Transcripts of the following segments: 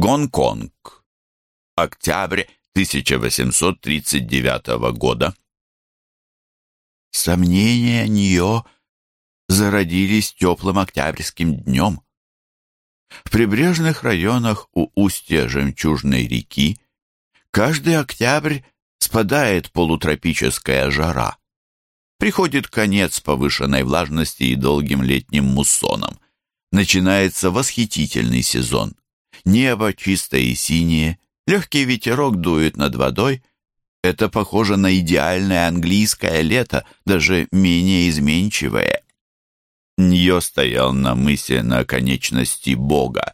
Гонконг. Октябрь 1839 года. Сомнения Ньо зародились теплым октябрьским днем. В прибрежных районах у устья жемчужной реки каждый октябрь спадает полутропическая жара. Приходит конец повышенной влажности и долгим летним муссонам. Начинается восхитительный сезон. Небо чистое и синее, легкий ветерок дует над водой. Это похоже на идеальное английское лето, даже менее изменчивое. Ньо стоял на мысе на конечности Бога.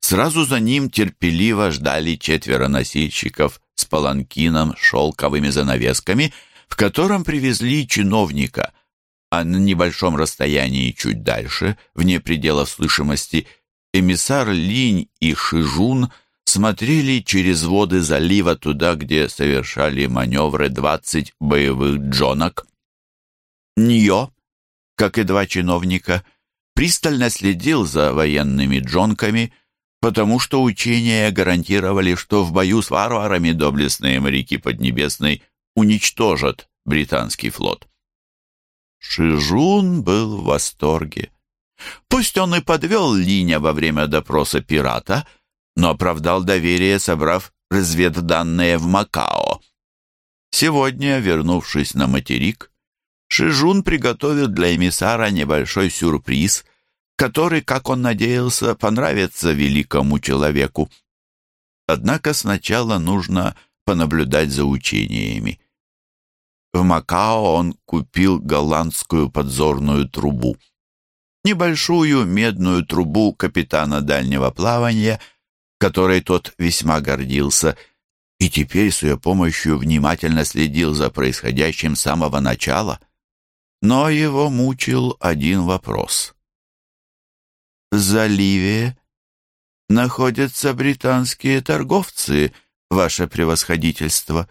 Сразу за ним терпеливо ждали четверо носильщиков с паланкином, шелковыми занавесками, в котором привезли чиновника, а на небольшом расстоянии чуть дальше, вне пределов слышимости, эмиссар Линь и Шижун смотрели через воды залива туда, где совершали маневры двадцать боевых джонок. Ньо как и два чиновника, пристально следил за военными джонками, потому что учения гарантировали, что в бою с варварами доблестные моряки Поднебесной уничтожат британский флот. Шижун был в восторге. Пусть он и подвел Линя во время допроса пирата, но оправдал доверие, собрав разведданные в Макао. Сегодня, вернувшись на материк, Шижун приготовил для эмиссара небольшой сюрприз, который, как он надеялся, понравится великому человеку. Однако сначала нужно понаблюдать за учениями. В Макао он купил голландскую подзорную трубу. Небольшую медную трубу капитана дальнего плавания, которой тот весьма гордился, и теперь с ее помощью внимательно следил за происходящим с самого начала — но его мучил один вопрос. В заливе находятся британские торговцы, ваше превосходительство.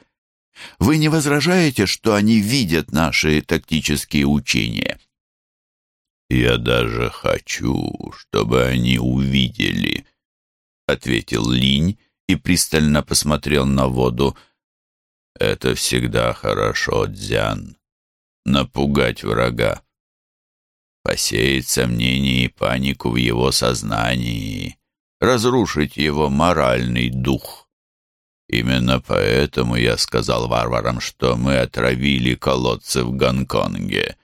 Вы не возражаете, что они видят наши тактические учения? Я даже хочу, чтобы они увидели, ответил Линь и пристально посмотрел на воду. Это всегда хорошо, Дзян напугать врага, посеять сомнения и панику в его сознании, разрушить его моральный дух. Именно поэтому я сказал варварам, что мы отравили колодцы в Гонконге.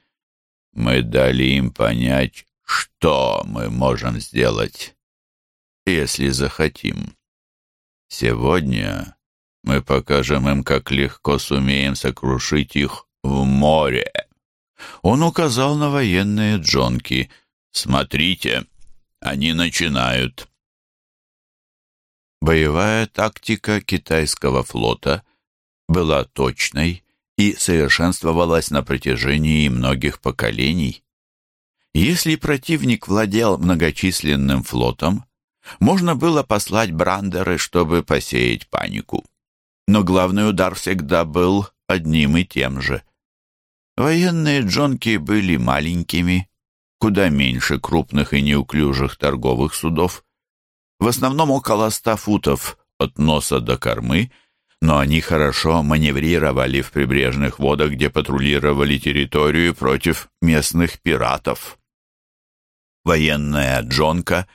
Мы дали им понять, что мы можем сделать, если захотим. Сегодня мы покажем им, как легко сумеем сокрушить их в море. Он указал на военные джонки. «Смотрите, они начинают». Боевая тактика китайского флота была точной и совершенствовалась на протяжении многих поколений. Если противник владел многочисленным флотом, можно было послать брандеры, чтобы посеять панику. Но главный удар всегда был одним и тем же – Военные джонки были маленькими, куда меньше крупных и неуклюжих торговых судов. В основном около ста футов от носа до кормы, но они хорошо маневрировали в прибрежных водах, где патрулировали территорию против местных пиратов. Военная джонка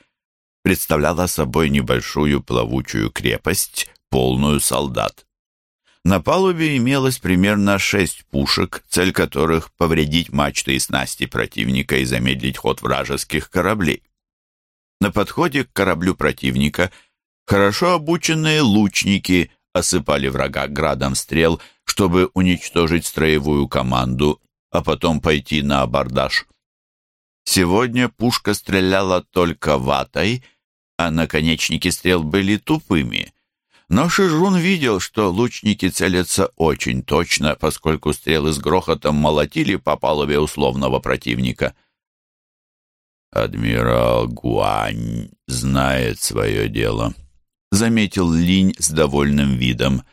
представляла собой небольшую плавучую крепость, полную солдат. На палубе имелось примерно шесть пушек, цель которых — повредить мачты и снасти противника и замедлить ход вражеских кораблей. На подходе к кораблю противника хорошо обученные лучники осыпали врага градом стрел, чтобы уничтожить строевую команду, а потом пойти на абордаж. Сегодня пушка стреляла только ватой, а наконечники стрел были тупыми — но Шижун видел, что лучники целятся очень точно, поскольку стрелы с грохотом молотили по палубе условного противника. «Адмирал Гуань знает свое дело», — заметил Линь с довольным видом.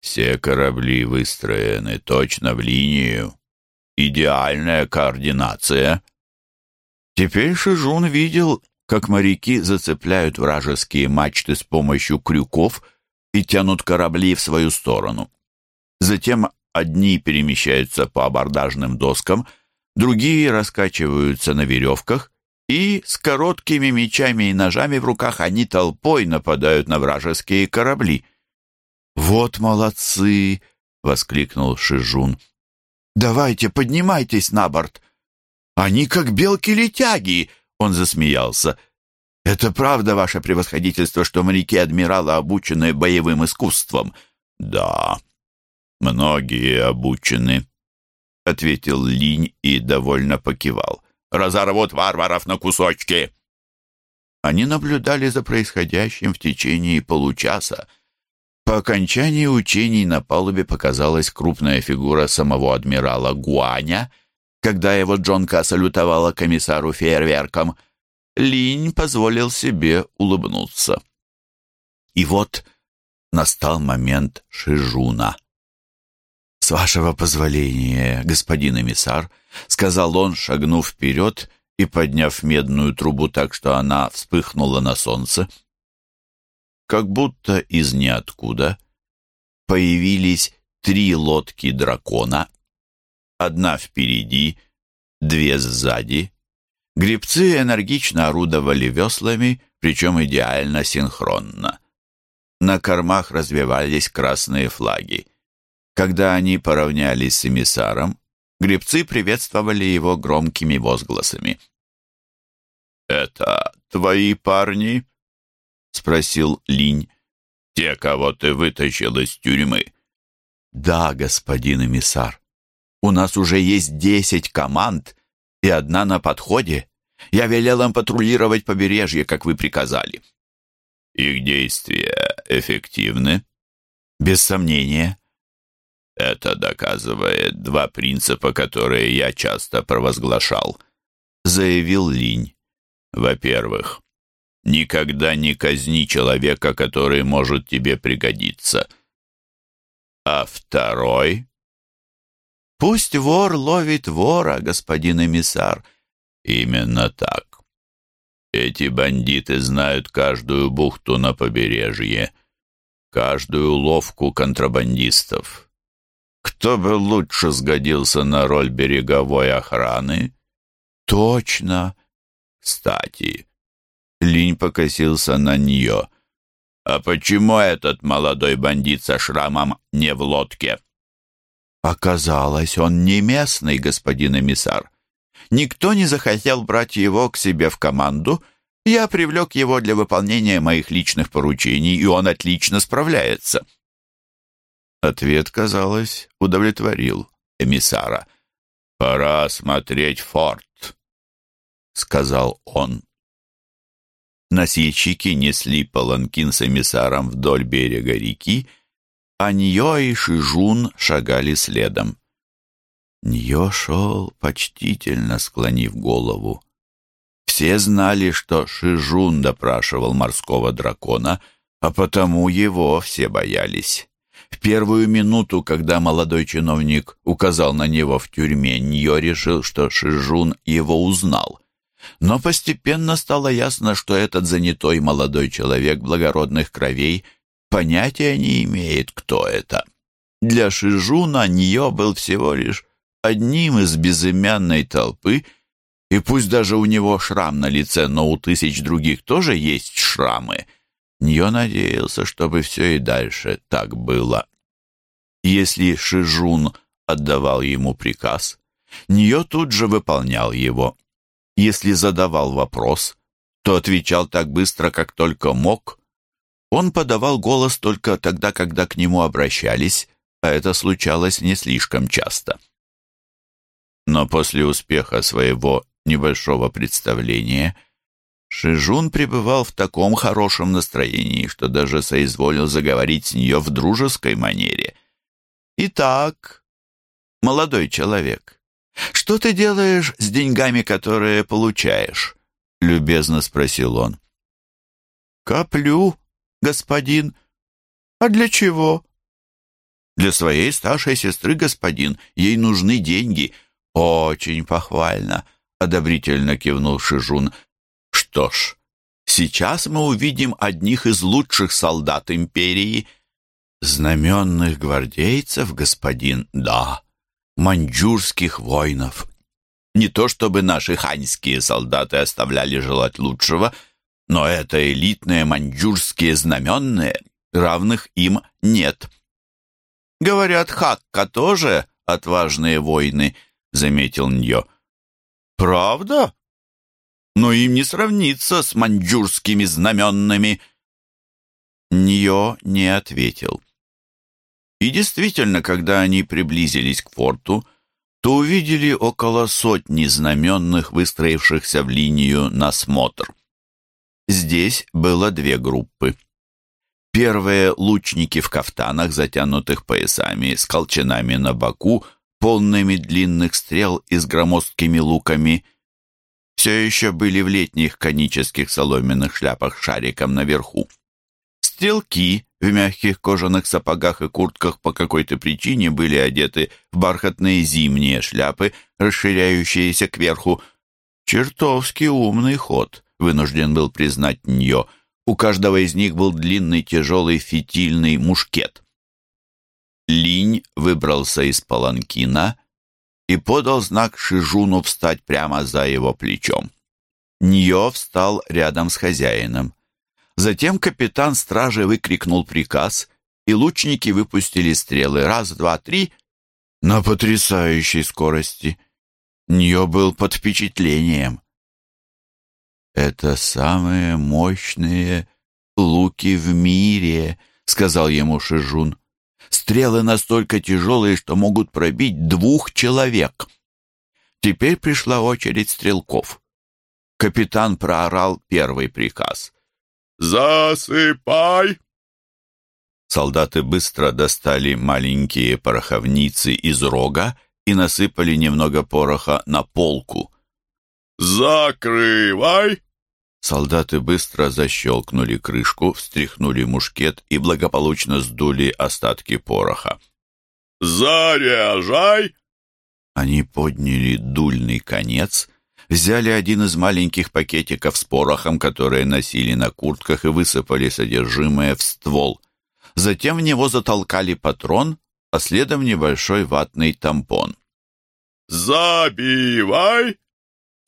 «Все корабли выстроены точно в линию. Идеальная координация». Теперь Шижун видел как моряки зацепляют вражеские мачты с помощью крюков и тянут корабли в свою сторону. Затем одни перемещаются по абордажным доскам, другие раскачиваются на веревках, и с короткими мечами и ножами в руках они толпой нападают на вражеские корабли. «Вот молодцы!» — воскликнул Шижун. «Давайте, поднимайтесь на борт!» «Они как белки-летяги!» — он засмеялся. «Это правда, ваше превосходительство, что моряки-адмирала обучены боевым искусством?» «Да, многие обучены», — ответил Линь и довольно покивал. «Разорвут варваров на кусочки!» Они наблюдали за происходящим в течение получаса, по окончании учений на палубе показалась крупная фигура самого адмирала Гуаня. Когда его Джонка салютовала комиссару фейерверком, Линь позволил себе улыбнуться. И вот настал момент Шижуна. «С вашего позволения, господин эмиссар», — сказал он, шагнув вперед и подняв медную трубу так, что она вспыхнула на солнце, — как будто из ниоткуда появились три лодки дракона, одна впереди, две сзади. Гребцы энергично орудовали веслами, причем идеально синхронно. На кормах развивались красные флаги. Когда они поравнялись с эмиссаром, гребцы приветствовали его громкими возгласами. «Это твои парни?» — спросил Линь. «Те, кого ты вытащил из тюрьмы?» «Да, господин эмиссар. У нас уже есть десять команд, и одна на подходе. Я велел им патрулировать побережье, как вы приказали». «Их действия эффективны?» «Без сомнения». «Это доказывает два принципа, которые я часто провозглашал», — заявил Линь. «Во-первых, Никогда не казни человека, который может тебе пригодиться. А второй? Пусть вор ловит вора, господин эмиссар. Именно так. Эти бандиты знают каждую бухту на побережье, каждую ловку контрабандистов. Кто бы лучше сгодился на роль береговой охраны? Точно. Кстати, Линь покосился на нее. «А почему этот молодой бандит со шрамом не в лодке?» «Оказалось, он не местный, господин эмиссар. Никто не захотел брать его к себе в команду. Я привлек его для выполнения моих личных поручений, и он отлично справляется». Ответ, казалось, удовлетворил эмиссара. «Пора смотреть форт», — сказал он. Носильщики несли паланкин с эмиссаром вдоль берега реки, а Ньо и Шижун шагали следом. Ньо шел, почтительно склонив голову. Все знали, что Шижун допрашивал морского дракона, а потому его все боялись. В первую минуту, когда молодой чиновник указал на него в тюрьме, Ньо решил, что Шижун его узнал — но постепенно стало ясно, что этот занятой молодой человек благородных кровей понятия не имеет, кто это. Для Шижуна Ньо был всего лишь одним из безымянной толпы, и пусть даже у него шрам на лице, но у тысяч других тоже есть шрамы. Ньо надеялся, чтобы все и дальше так было. Если Шижун отдавал ему приказ, Ньо тут же выполнял его. Если задавал вопрос, то отвечал так быстро, как только мог. Он подавал голос только тогда, когда к нему обращались, а это случалось не слишком часто. Но после успеха своего небольшого представления Шижун пребывал в таком хорошем настроении, что даже соизволил заговорить с нее в дружеской манере. «Итак, молодой человек, «Что ты делаешь с деньгами, которые получаешь?» — любезно спросил он. «Коплю, господин. А для чего?» «Для своей старшей сестры, господин. Ей нужны деньги». «Очень похвально», — одобрительно кивнул Шижун. «Что ж, Сейчас мы увидим одних из лучших солдат империи. Знаменных гвардейцев, господин, да, маньчжурских воинов. Не то чтобы наши ханьские солдаты оставляли желать лучшего, но это элитные маньчжурские знаменные, равных им нет. Говорят, Хакка тоже отважные воины, заметил Ньо. Правда? Но им не сравнится с маньчжурскими знаменными. Ньо не ответил. И действительно, когда они приблизились к форту, то увидели около сотни знаменных, выстроившихся в линию на смотр. Здесь было две группы. Первые лучники в кафтанах, затянутых поясами, с колчанами на боку, полными длинных стрел и с громоздкими луками, все еще были в летних конических соломенных шляпах шариком наверху. Стрелки в мягких кожаных сапогах и куртках по какой-то причине были одеты в бархатные зимние шляпы, расширяющиеся кверху. Чертовски умный ход, вынужден был признать Ньо. У каждого из них был длинный тяжелый фитильный мушкет. Линь выбрался из паланкина и подал знак Шижуну встать прямо за его плечом. Ньо встал рядом с хозяином. Затем капитан стражи выкрикнул приказ, и лучники выпустили стрелы раз, два, три на потрясающей скорости. Ньо был под впечатлением. «Это самые мощные луки в мире», — сказал ему Шижун. «Стрелы настолько тяжелые, что могут пробить двух человек». Теперь пришла очередь стрелков. Капитан проорал первый приказ — «Засыпай!» Солдаты быстро достали маленькие пороховницы из рога и насыпали немного пороха на полку. «Закрывай!» Солдаты быстро защелкнули крышку, встряхнули мушкет и благополучно сдули остатки пороха. «Заряжай!» Они подняли дульный конец взяли один из маленьких пакетиков с порохом, которые носили на куртках, и высыпали содержимое в ствол. Затем в него затолкали патрон, а следом небольшой ватный тампон. «Забивай!»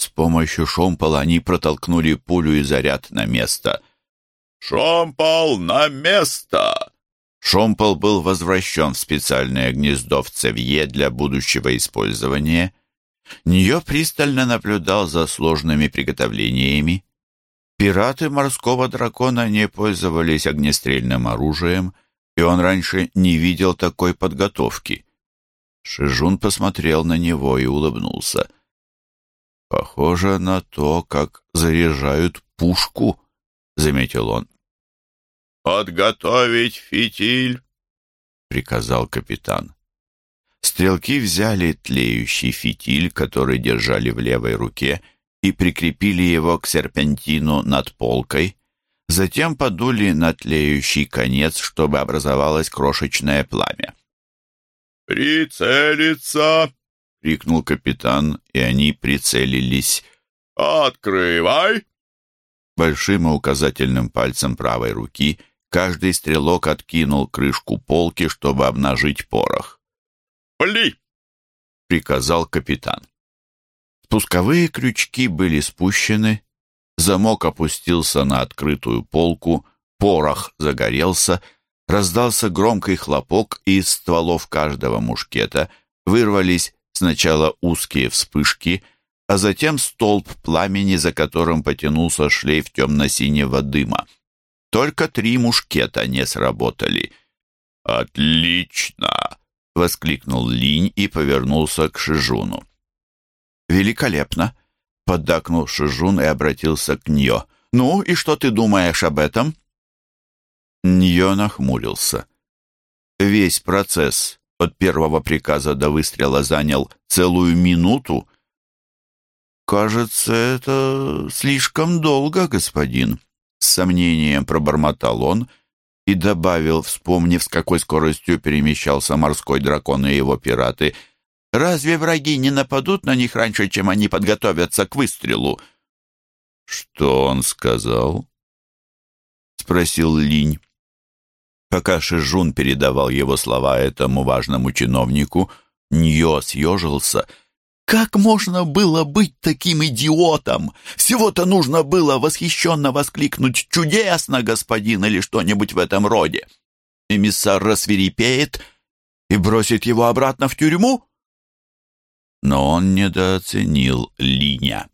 С помощью шомпола они протолкнули пулю и заряд на место. «Шомпол на место!» Шомпол был возвращен в специальное гнездо в цевье для будущего использования. Нее пристально наблюдал за сложными приготовлениями. Пираты морского дракона не пользовались огнестрельным оружием, и он раньше не видел такой подготовки. Шижун посмотрел на него и улыбнулся. «Похоже на то, как заряжают пушку», — заметил он. «Подготовить фитиль», — приказал капитан. Стрелки взяли тлеющий фитиль, который держали в левой руке, и прикрепили его к серпентину над полкой. Затем подули на тлеющий конец, чтобы образовалось крошечное пламя. «Прицелиться!» — крикнул капитан, и они прицелились. «Открывай!» Большим и указательным пальцем правой руки каждый стрелок откинул крышку полки, чтобы обнажить порох. «Пли!» — приказал капитан. Спусковые крючки были спущены, замок опустился на открытую полку, порох загорелся, раздался громкий хлопок, и из стволов каждого мушкета вырвались сначала узкие вспышки, а затем столб пламени, за которым потянулся шлейф темно-синего дыма. Только три мушкета не сработали. «Отлично!» — воскликнул Линь и повернулся к Шижуну. «Великолепно!» — поддакнул Шижун и обратился к Ньо. «Ну, и что ты думаешь об этом?» Ньо нахмурился. Весь процесс от первого приказа до выстрела занял целую минуту. «Кажется, это слишком долго, господин», — с сомнением пробормотал он и добавил, вспомнив, с какой скоростью перемещался морской дракон и его пираты, «Разве враги не нападут на них раньше, чем они подготовятся к выстрелу?» «Что он сказал?» спросил Линь. Пока Шижун передавал его слова этому важному чиновнику, Ньо съежился. «Как можно было быть таким идиотом? Всего-то нужно было восхищенно воскликнуть «Чудесно, господин!» или что-нибудь в этом роде. Эмиссар рассверепеет и бросит его обратно в тюрьму?» Но он недооценил Линя.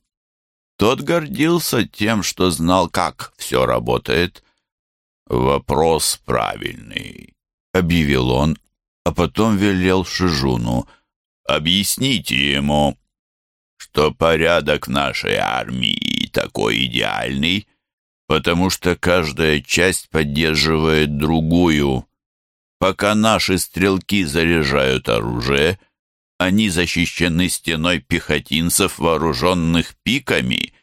Тот гордился тем, что знал, как все работает. «Вопрос правильный», — объявил он, а потом велел Шижуну. «Объясните ему, что порядок нашей армии такой идеальный, потому что каждая часть поддерживает другую. Пока наши стрелки заряжают оружие, они защищены стеной пехотинцев, вооруженных пиками,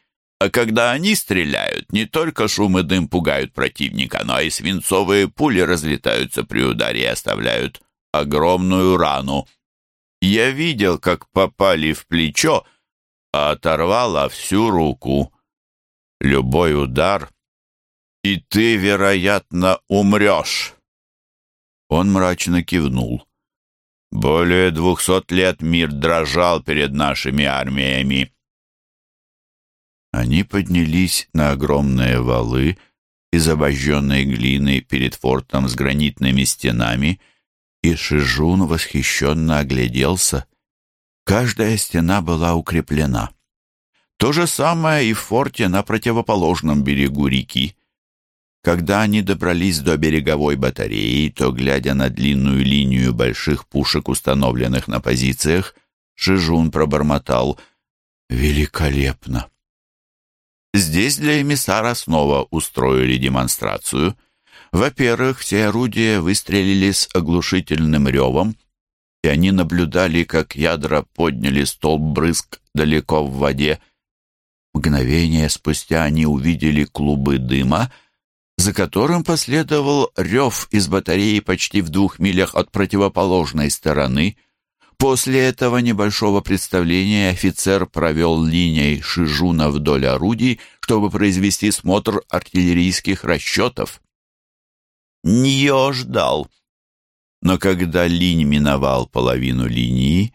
а когда они стреляют, не только шум и дым пугают противника, но и свинцовые пули разлетаются при ударе и оставляют огромную рану. Я видел, как попали в плечо, а оторвало всю руку. Любой удар, и ты, вероятно, умрешь. Он мрачно кивнул. Более двухсот лет мир дрожал перед нашими армиями. Они поднялись на огромные валы из обожженной глины перед фортом с гранитными стенами, и Шижун восхищенно огляделся. Каждая стена была укреплена. То же самое и в форте на противоположном берегу реки. Когда они добрались до береговой батареи, то, глядя на длинную линию больших пушек, установленных на позициях, Шижун пробормотал «Великолепно!». Здесь для эмиссара снова устроили демонстрацию. Во-первых, все орудия выстрелили с оглушительным ревом, и они наблюдали, как ядра подняли столб брызг далеко в воде. Мгновение спустя они увидели клубы дыма — за которым последовал рев из батареи почти в двух милях от противоположной стороны. После этого небольшого представления офицер провел линией Шижуна вдоль орудий, чтобы произвести смотр артиллерийских расчетов. Ньо ждал. Но когда линь миновал половину линии,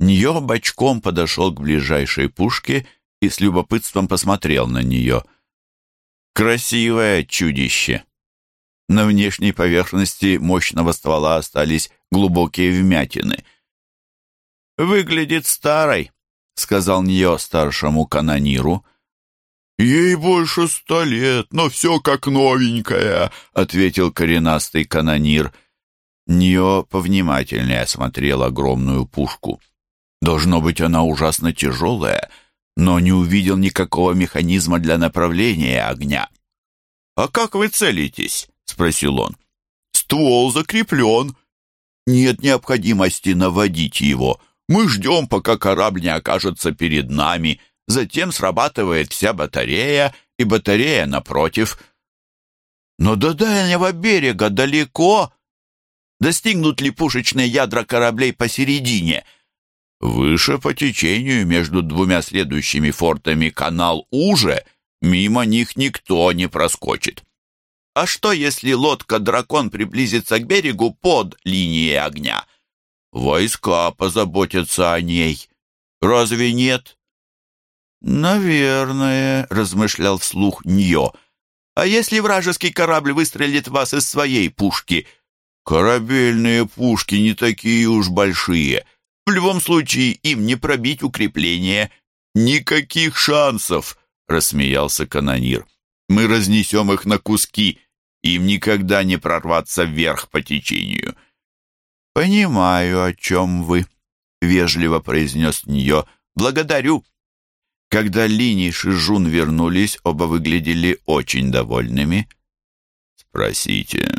Ньо бочком подошел к ближайшей пушке и с любопытством посмотрел на нее — Красивое чудище. На внешней поверхности мощного ствола остались глубокие вмятины. «Выглядит старой», — сказал Ньо старшему канониру. «Ей больше ста лет, но все как новенькая», — ответил коренастый канонир. Ньо повнимательнее осмотрел огромную пушку. Должно быть, она ужасно тяжелая, но не увидел никакого механизма для направления огня. «А как вы целитесь?» — спросил он. «Ствол закреплен. Нет необходимости наводить его. Мы ждем, пока корабль не окажется перед нами. Затем срабатывает вся батарея, и батарея напротив. Но до дальнего берега далеко. Достигнут ли пушечные ядра кораблей посередине?» Выше по течению между двумя следующими фортами канал уже, мимо них никто не проскочит. А что, если лодка-дракон приблизится к берегу под линией огня? Войска позаботятся о ней. Разве нет? Наверное, размышлял вслух Ньо. А если вражеский корабль выстрелит в вас из своей пушки? Корабельные пушки не такие уж большие — в любом случае им не пробить укрепление. Никаких шансов, рассмеялся канонир. Мы разнесем их на куски. Им никогда не прорваться вверх по течению. Понимаю, о чем вы, вежливо произнес Ньо. Благодарю. Когда Лини и Шижун вернулись, оба выглядели очень довольными. «Спросите,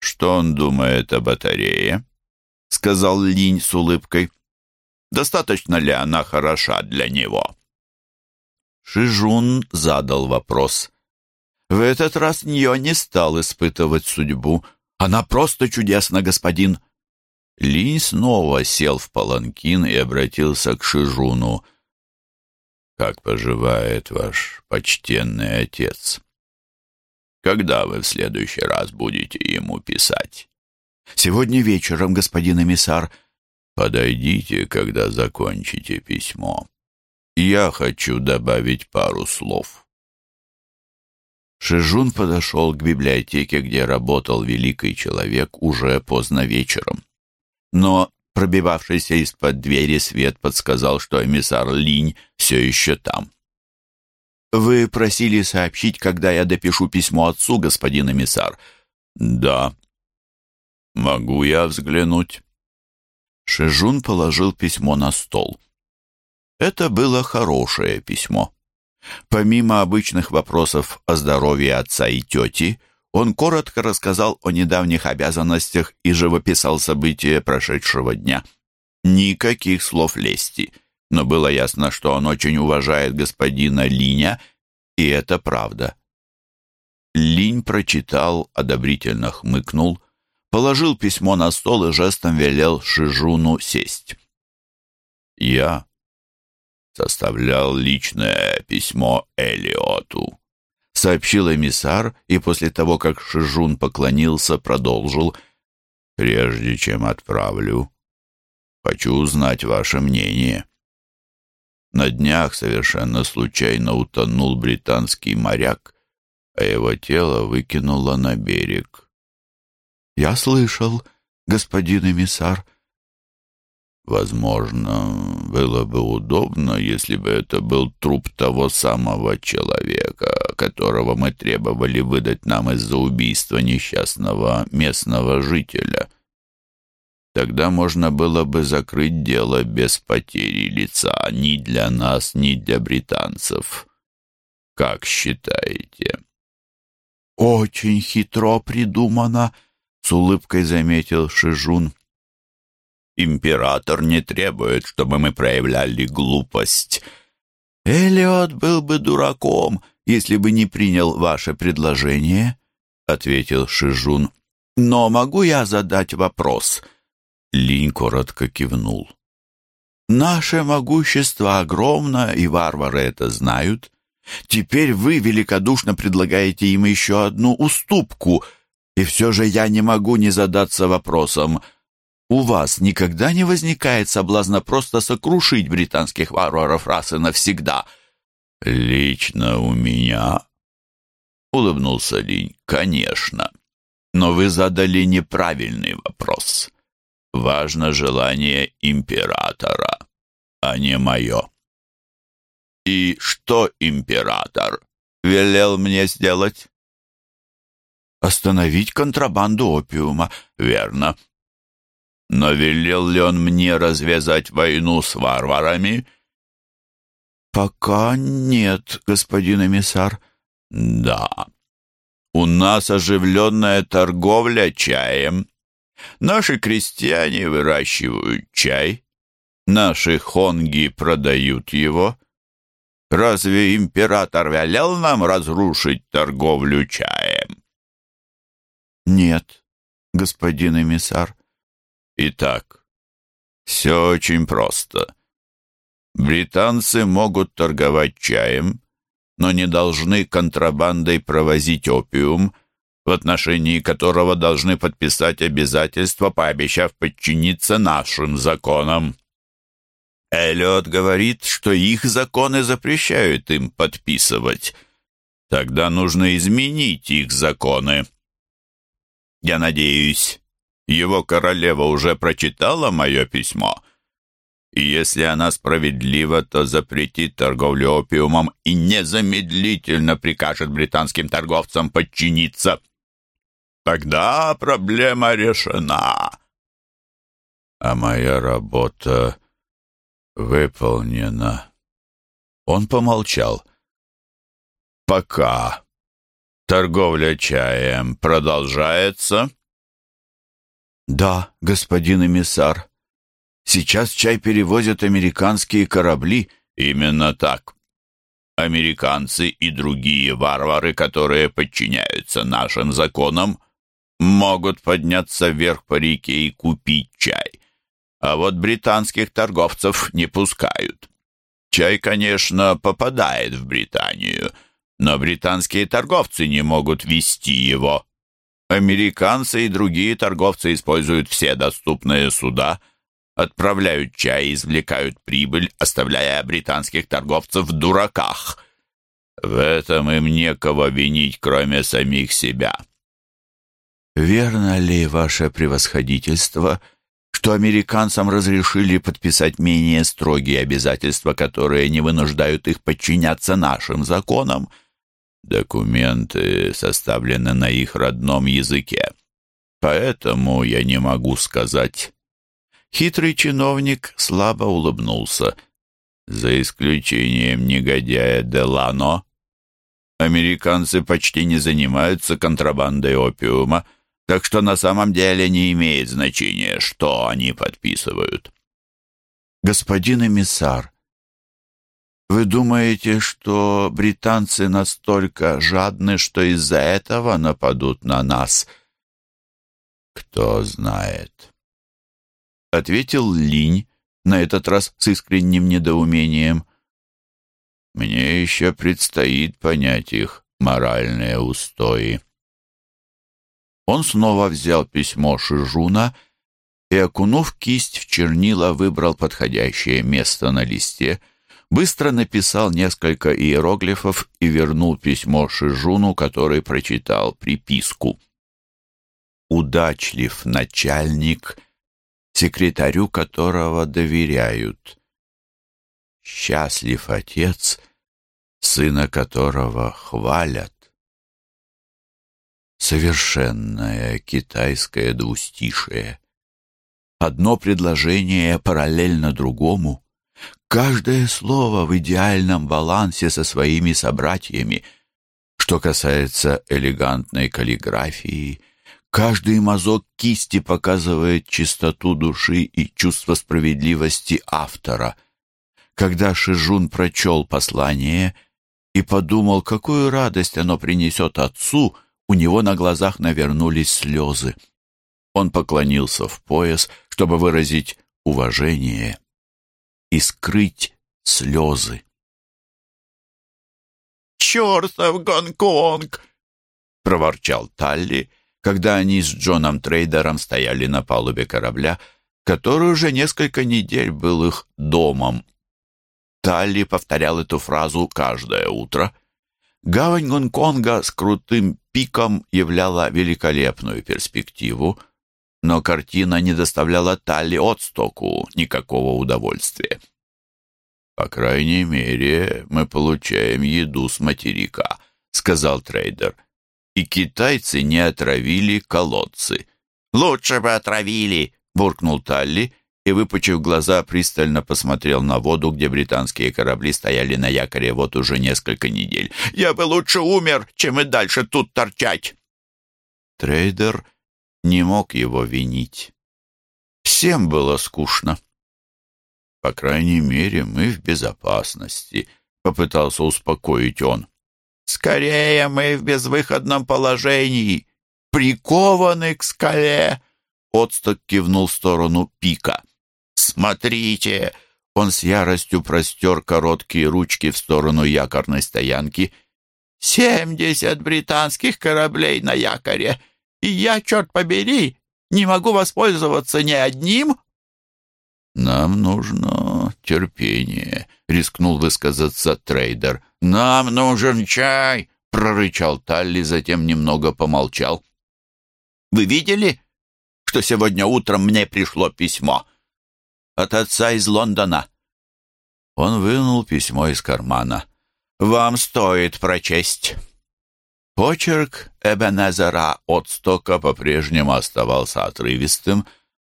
что он думает о батарее?» — сказал Линь с улыбкой. «Достаточно ли она хороша для него?» Шижун задал вопрос. В этот раз Ньо не стал испытывать судьбу. «Она просто чудесна, господин!» Линь снова сел в паланкин и обратился к Шижуну. «Как поживает ваш почтенный отец?» Когда вы в следующий раз будете ему писать? Сегодня вечером, господин эмиссар. Подойдите, когда закончите письмо. Я хочу добавить пару слов. Шижун подошел к библиотеке, где работал великий человек уже поздно вечером. Но пробивавшийся из-под двери свет подсказал, что эмиссар Линь все еще там. «Вы просили сообщить, когда я допишу письмо отцу, господин эмиссар?» «Да». «Могу я взглянуть?» Шижун положил письмо на стол. Это было хорошее письмо. Помимо обычных вопросов о здоровье отца и тети, он коротко рассказал о недавних обязанностях и живописал события прошедшего дня. Никаких слов лести — но было ясно, что он очень уважает господина Линя, и это правда. Линь прочитал, одобрительно хмыкнул, положил письмо на стол и жестом велел Шижуну сесть. «Я составлял личное письмо Элиоту», — сообщил эмиссар, и после того, как Шижун поклонился, продолжил. «Прежде чем отправлю, хочу узнать ваше мнение». На днях совершенно случайно утонул британский моряк, а его тело выкинуло на берег. «Я слышал, господин эмиссар». «Возможно, было бы удобно, если бы это был труп того самого человека, которого мы требовали выдать нам из-за убийства несчастного местного жителя». Тогда можно было бы закрыть дело без потери лица ни для нас, ни для британцев. Как считаете? Очень хитро придумано, с улыбкой заметил Шижун. Император не требует, чтобы мы проявляли глупость. Элиот был бы дураком, если бы не принял ваше предложение, ответил Шижун. Но могу я задать вопрос? — Линь коротко кивнул. «Наше могущество огромно, и варвары это знают. Теперь вы великодушно предлагаете им еще одну уступку, и все же я не могу не задаться вопросом. У вас никогда не возникает соблазна просто сокрушить британских варваров раз и навсегда?» «Лично у меня?» — улыбнулся Линь. «Конечно. Но вы задали неправильный вопрос важно желание императора, а не мое. И что император велел мне сделать? Остановить контрабанду опиума, верно. Но велел ли он мне развязать войну с варварами? Пока нет, господин эмиссар. Да. У нас оживленная торговля чаем. Наши крестьяне выращивают чай, наши хонги продают его. Разве император велел нам разрушить торговлю чаем? Нет, господин эмиссар. Итак, все очень просто. Британцы могут торговать чаем, но не должны контрабандой провозить опиум, в отношении которого должны подписать обязательства, пообещав подчиниться нашим законам. Эллиот говорит, что их законы запрещают им подписывать. Тогда нужно изменить их законы. Я надеюсь, его королева уже прочитала мое письмо. И если она справедлива, то запретит торговлю опиумом и незамедлительно прикажет британским торговцам подчиниться. Тогда проблема решена. А моя работа выполнена. Он помолчал. Пока торговля чаем продолжается? Да, господин эмиссар. Сейчас чай перевозят американские корабли. Именно так. Американцы и другие варвары, которые подчиняются нашим законам, могут подняться вверх по реке и купить чай. А вот британских торговцев не пускают. Чай, конечно, попадает в Британию, но британские торговцы не могут вести его. Американцы и другие торговцы используют все доступные суда, отправляют чай и извлекают прибыль, оставляя британских торговцев в дураках. В этом им некого винить, кроме самих себя. «Верно ли, ваше превосходительство, что американцам разрешили подписать менее строгие обязательства, которые не вынуждают их подчиняться нашим законам?» Документы составлены на их родном языке, поэтому я не могу сказать. Хитрый чиновник слабо улыбнулся. За исключением негодяя Делано, американцы почти не занимаются контрабандой опиума, так что на самом деле не имеет значения, что они подписывают. Господин эмиссар, вы думаете, что британцы настолько жадны, что из-за этого нападут на нас? Кто знает. Ответил Линь, на этот раз с искренним недоумением. Мне еще предстоит понять их моральные устои. Он снова взял письмо Шижуна и, окунув кисть в чернила, выбрал подходящее место на листе — быстро написал несколько иероглифов и вернул письмо Шижуну, который прочитал приписку. «Удачлив начальник, секретарю которого доверяют. Счастлив отец, сына которого хвалят. Совершенное китайское двустишее. Одно предложение параллельно другому — Каждое слово в идеальном балансе со своими собратьями. Что касается элегантной каллиграфии, каждый мазок кисти показывает чистоту души и чувство справедливости автора. Когда Шижун прочел послание и подумал, какую радость оно принесет отцу, у него на глазах навернулись слезы. Он поклонился в пояс, чтобы выразить уважение и скрыть слезы. «Чертов Гонконг!» — проворчал Талли, когда они с Джоном Трейдером стояли на палубе корабля, который уже несколько недель был их домом. Талли повторял эту фразу каждое утро. Гавань Гонконга с крутым пиком являла великолепную перспективу — но картина не доставляла Талли отстоку никакого удовольствия. «По крайней мере, мы получаем еду с материка», — сказал трейдер. «И китайцы не отравили колодцы». «Лучше бы отравили», — буркнул Талли и, выпучив глаза, пристально посмотрел на воду, где британские корабли стояли на якоре вот уже несколько недель. «Я бы лучше умер, чем и дальше тут торчать!» Трейдер не мог его винить. Всем было скучно. «По крайней мере, мы в безопасности», — попытался успокоить он. «Скорее мы в безвыходном положении, прикованы к скале!» Отсток кивнул в сторону пика. «Смотрите!» Он с яростью простер короткие ручки в сторону якорной стоянки. «Семьдесят британских кораблей на якоре!» И я, черт побери, не могу воспользоваться ни одним?» «Нам нужно терпение», — рискнул высказаться трейдер. «Нам нужен чай», — прорычал Талли, затем немного помолчал. «Вы видели, что сегодня утром мне пришло письмо? От отца из Лондона». Он вынул письмо из кармана. «Вам стоит прочесть». Почерк Эбенезера Отстока по-прежнему оставался отрывистым,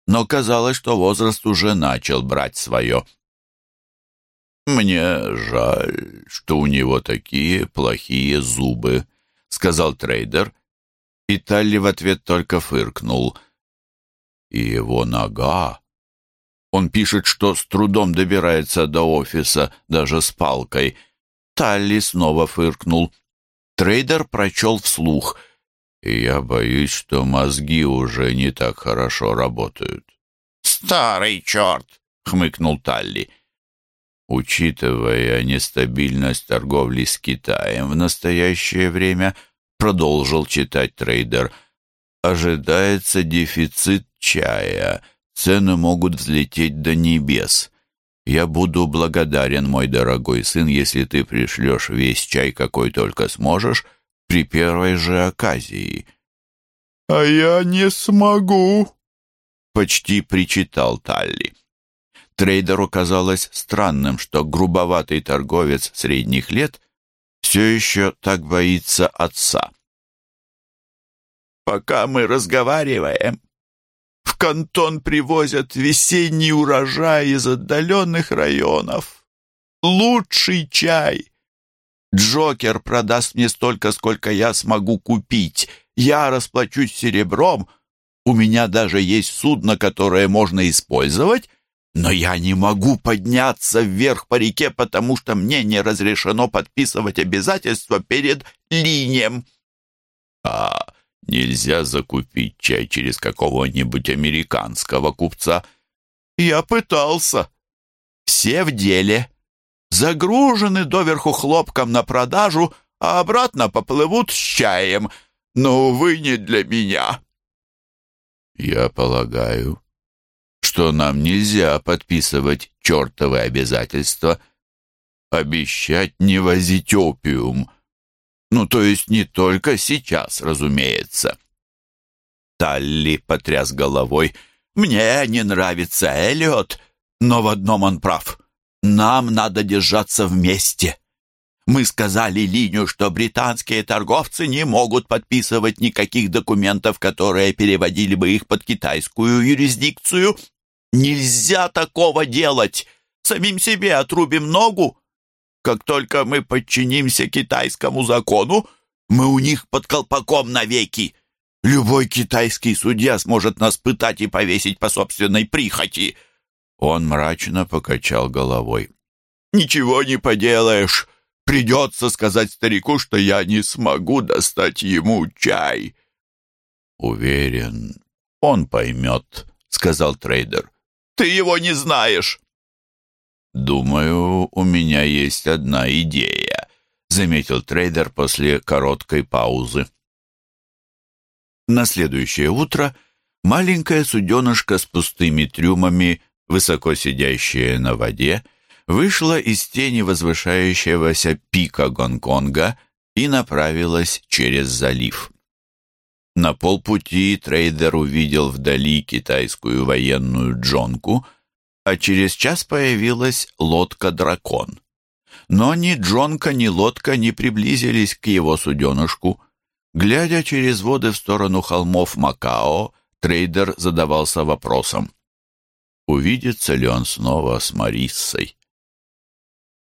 но казалось, что возраст уже начал брать свое. «Мне жаль, что у него такие плохие зубы», — сказал трейдер, и Талли в ответ только фыркнул. «И его нога...» Он пишет, что с трудом добирается до офиса, даже с палкой. Талли снова фыркнул. Трейдер прочел вслух. «Я боюсь, что мозги уже не так хорошо работают». «Старый черт!» — хмыкнул Талли. Учитывая нестабильность торговли с Китаем в настоящее время, продолжил читать трейдер, ожидается дефицит чая, цены могут взлететь до небес. Я буду благодарен, мой дорогой сын, если ты пришлешь весь чай, какой только сможешь, при первой же оказии. «А я не смогу», — почти причитал Талли. Трейдеру казалось странным, что грубоватый торговец средних лет все еще так боится отца. «Пока мы разговариваем, в кантон привозят весенний урожай из отдаленных районов. Лучший чай. Джокер продаст мне столько, сколько я смогу купить. Я расплачусь серебром. У меня даже есть судно, которое можно использовать, но я не могу подняться вверх по реке, потому что мне не разрешено подписывать обязательства перед линием. А нельзя закупить чай через какого-нибудь американского купца? Я пытался. Все в деле. Загружены доверху хлопком на продажу, а обратно поплывут с чаем. Но, увы, не для меня. Я полагаю, что нам нельзя подписывать чертовы обязательства, обещать не возить опиум. Ну, то есть не только сейчас, разумеется. Талли потряс головой. «Мне не нравится Эллиот, но в одном он прав. Нам надо держаться вместе». Мы сказали Линю, что британские торговцы не могут подписывать никаких документов, которые переводили бы их под китайскую юрисдикцию, Нельзя такого делать! Самим себе отрубим ногу! Как только мы подчинимся китайскому закону, мы у них под колпаком навеки. Любой китайский судья сможет нас пытать и повесить по собственной прихоти». Он мрачно покачал головой. «Ничего не поделаешь. Придется сказать старику, что я не смогу достать ему чай». «Уверен, он поймет», — сказал трейдер. Ты его не знаешь!» «Думаю, у меня есть одна идея», — заметил трейдер после короткой паузы. На следующее утро маленькая суденышка с пустыми трюмами, высоко сидящая на воде, вышла из тени возвышающегося пика Гонконга и направилась через залив. На полпути трейдер увидел вдали китайскую военную джонку, а через час появилась лодка-дракон. Но ни джонка, ни лодка не приблизились к его суденышку. Глядя через воды в сторону холмов Макао, трейдер задавался вопросом, увидится ли он снова с Мариссой.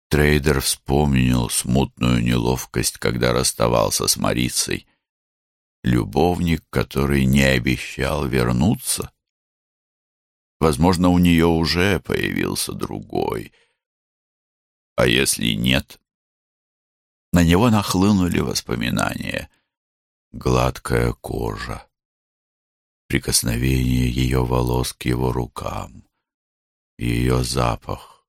Трейдер вспомнил смутную неловкость, когда расставался с Мариссой любовник, который не обещал вернуться. Возможно, у нее уже появился другой. А если нет? На него нахлынули воспоминания. Гладкая кожа, прикосновение ее волос к его рукам, ее запах.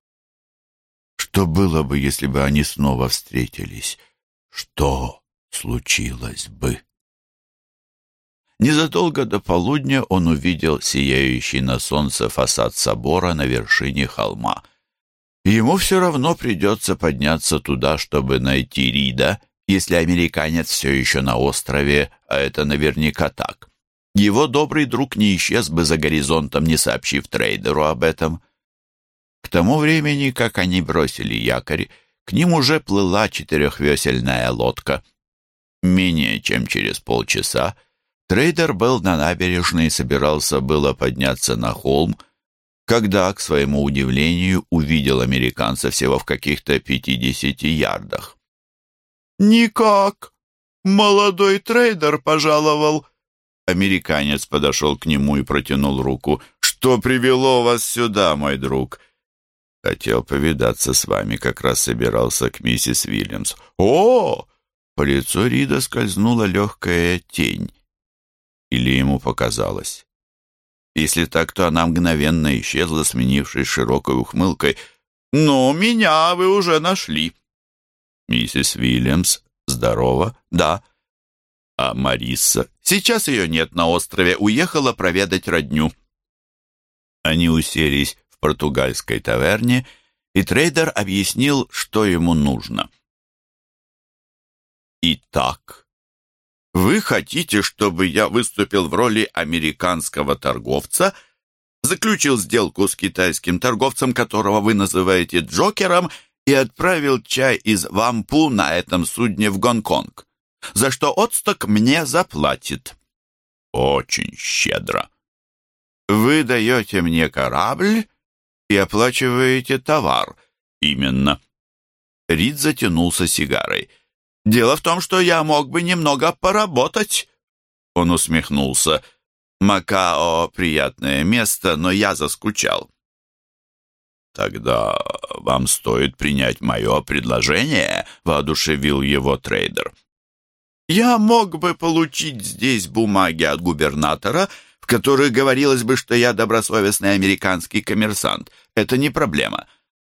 Что было бы, если бы они снова встретились? Что случилось бы? Незадолго до полудня он увидел сияющий на солнце фасад собора на вершине холма. Ему все равно придется подняться туда, чтобы найти Рида, если американец все еще на острове, а это наверняка так. Его добрый друг не исчез бы за горизонтом, не сообщив трейдеру об этом. К тому времени, как они бросили якорь, к ним уже плыла четырехвесельная лодка. Менее чем через полчаса Трейдер был на набережной и собирался было подняться на холм, когда, к своему удивлению, увидел американца всего в каких-то пятидесяти ярдах. «Никак! Молодой трейдер пожаловал!» Американец подошел к нему и протянул руку. «Что привело вас сюда, мой друг?» «Хотел повидаться с вами, как раз собирался к миссис Вильямс». «О!» По лицу Рида скользнула легкая тень. Или ему показалось? Если так, то она мгновенно исчезла, сменившись широкой ухмылкой. «Ну, меня вы уже нашли». «Миссис Уильямс, здорово?» «Да». «А Мариса?» «Сейчас ее нет на острове, уехала проведать родню». Они уселись в португальской таверне, и трейдер объяснил, что ему нужно. «Итак, вы хотите, чтобы я выступил в роли американского торговца, заключил сделку с китайским торговцем, которого вы называете Джокером, и отправил чай из Вампу на этом судне в Гонконг, за что отсток мне заплатит?» «Очень щедро», вы даете мне корабль и оплачиваете товар. Именно. Рид затянулся сигарой. Дело в том, что я мог бы немного поработать. Он усмехнулся. Макао — приятное место, но я заскучал. «Тогда вам стоит принять мое предложение», — воодушевил его трейдер. «Я мог бы получить здесь бумаги от губернатора в которых говорилось бы, что я добросовестный американский коммерсант. Это не проблема.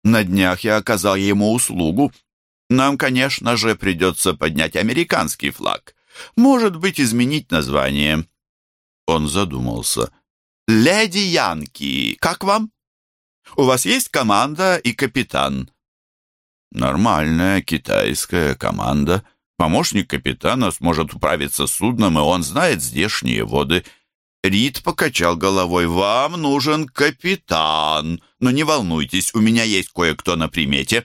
На днях я оказал ему услугу. Нам, конечно же, придется поднять американский флаг. Может быть, изменить название. Он задумался. «Леди Янки, как вам? У вас есть команда и капитан?» «Нормальная китайская команда. Помощник капитана сможет управиться судном, и он знает здешние воды». Рид покачал головой. «Вам нужен капитан. Но не волнуйтесь, у меня есть кое-кто на примете».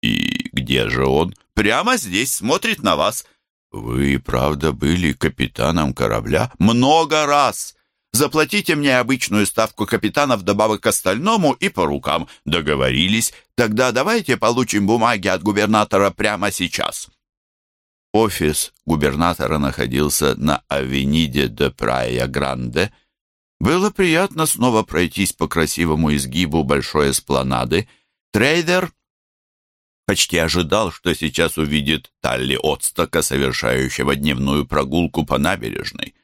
«И где же он?» «Прямо здесь, смотрит на вас». «Вы, правда, были капитаном корабля?» «Много раз. Заплатите мне обычную ставку капитана вдобавок к остальному и по рукам. Договорились. Тогда давайте получим бумаги от губернатора прямо сейчас». Офис губернатора находился на Авениде де Прая Гранде. Было приятно снова пройтись по красивому изгибу большой эспланады. Трейдер почти ожидал, что сейчас увидит Талли Отстока, совершающего дневную прогулку по набережной.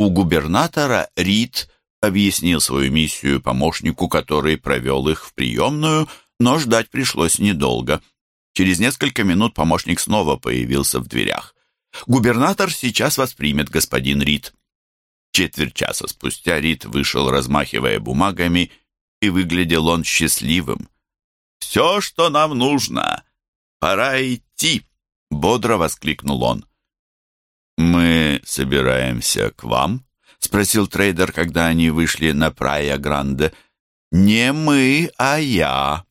У губернатора Рид объяснил свою миссию помощнику, который провел их в приемную, но ждать пришлось недолго. Через несколько минут помощник снова появился в дверях. «Губернатор сейчас воспримет господин Рид». Четверть часа спустя Рид вышел, размахивая бумагами, и выглядел он счастливым. «Все, что нам нужно! Пора идти!» — бодро воскликнул он. «Мы собираемся к вам?» — спросил трейдер, когда они вышли на Прая Гранде. «Не мы, а я»,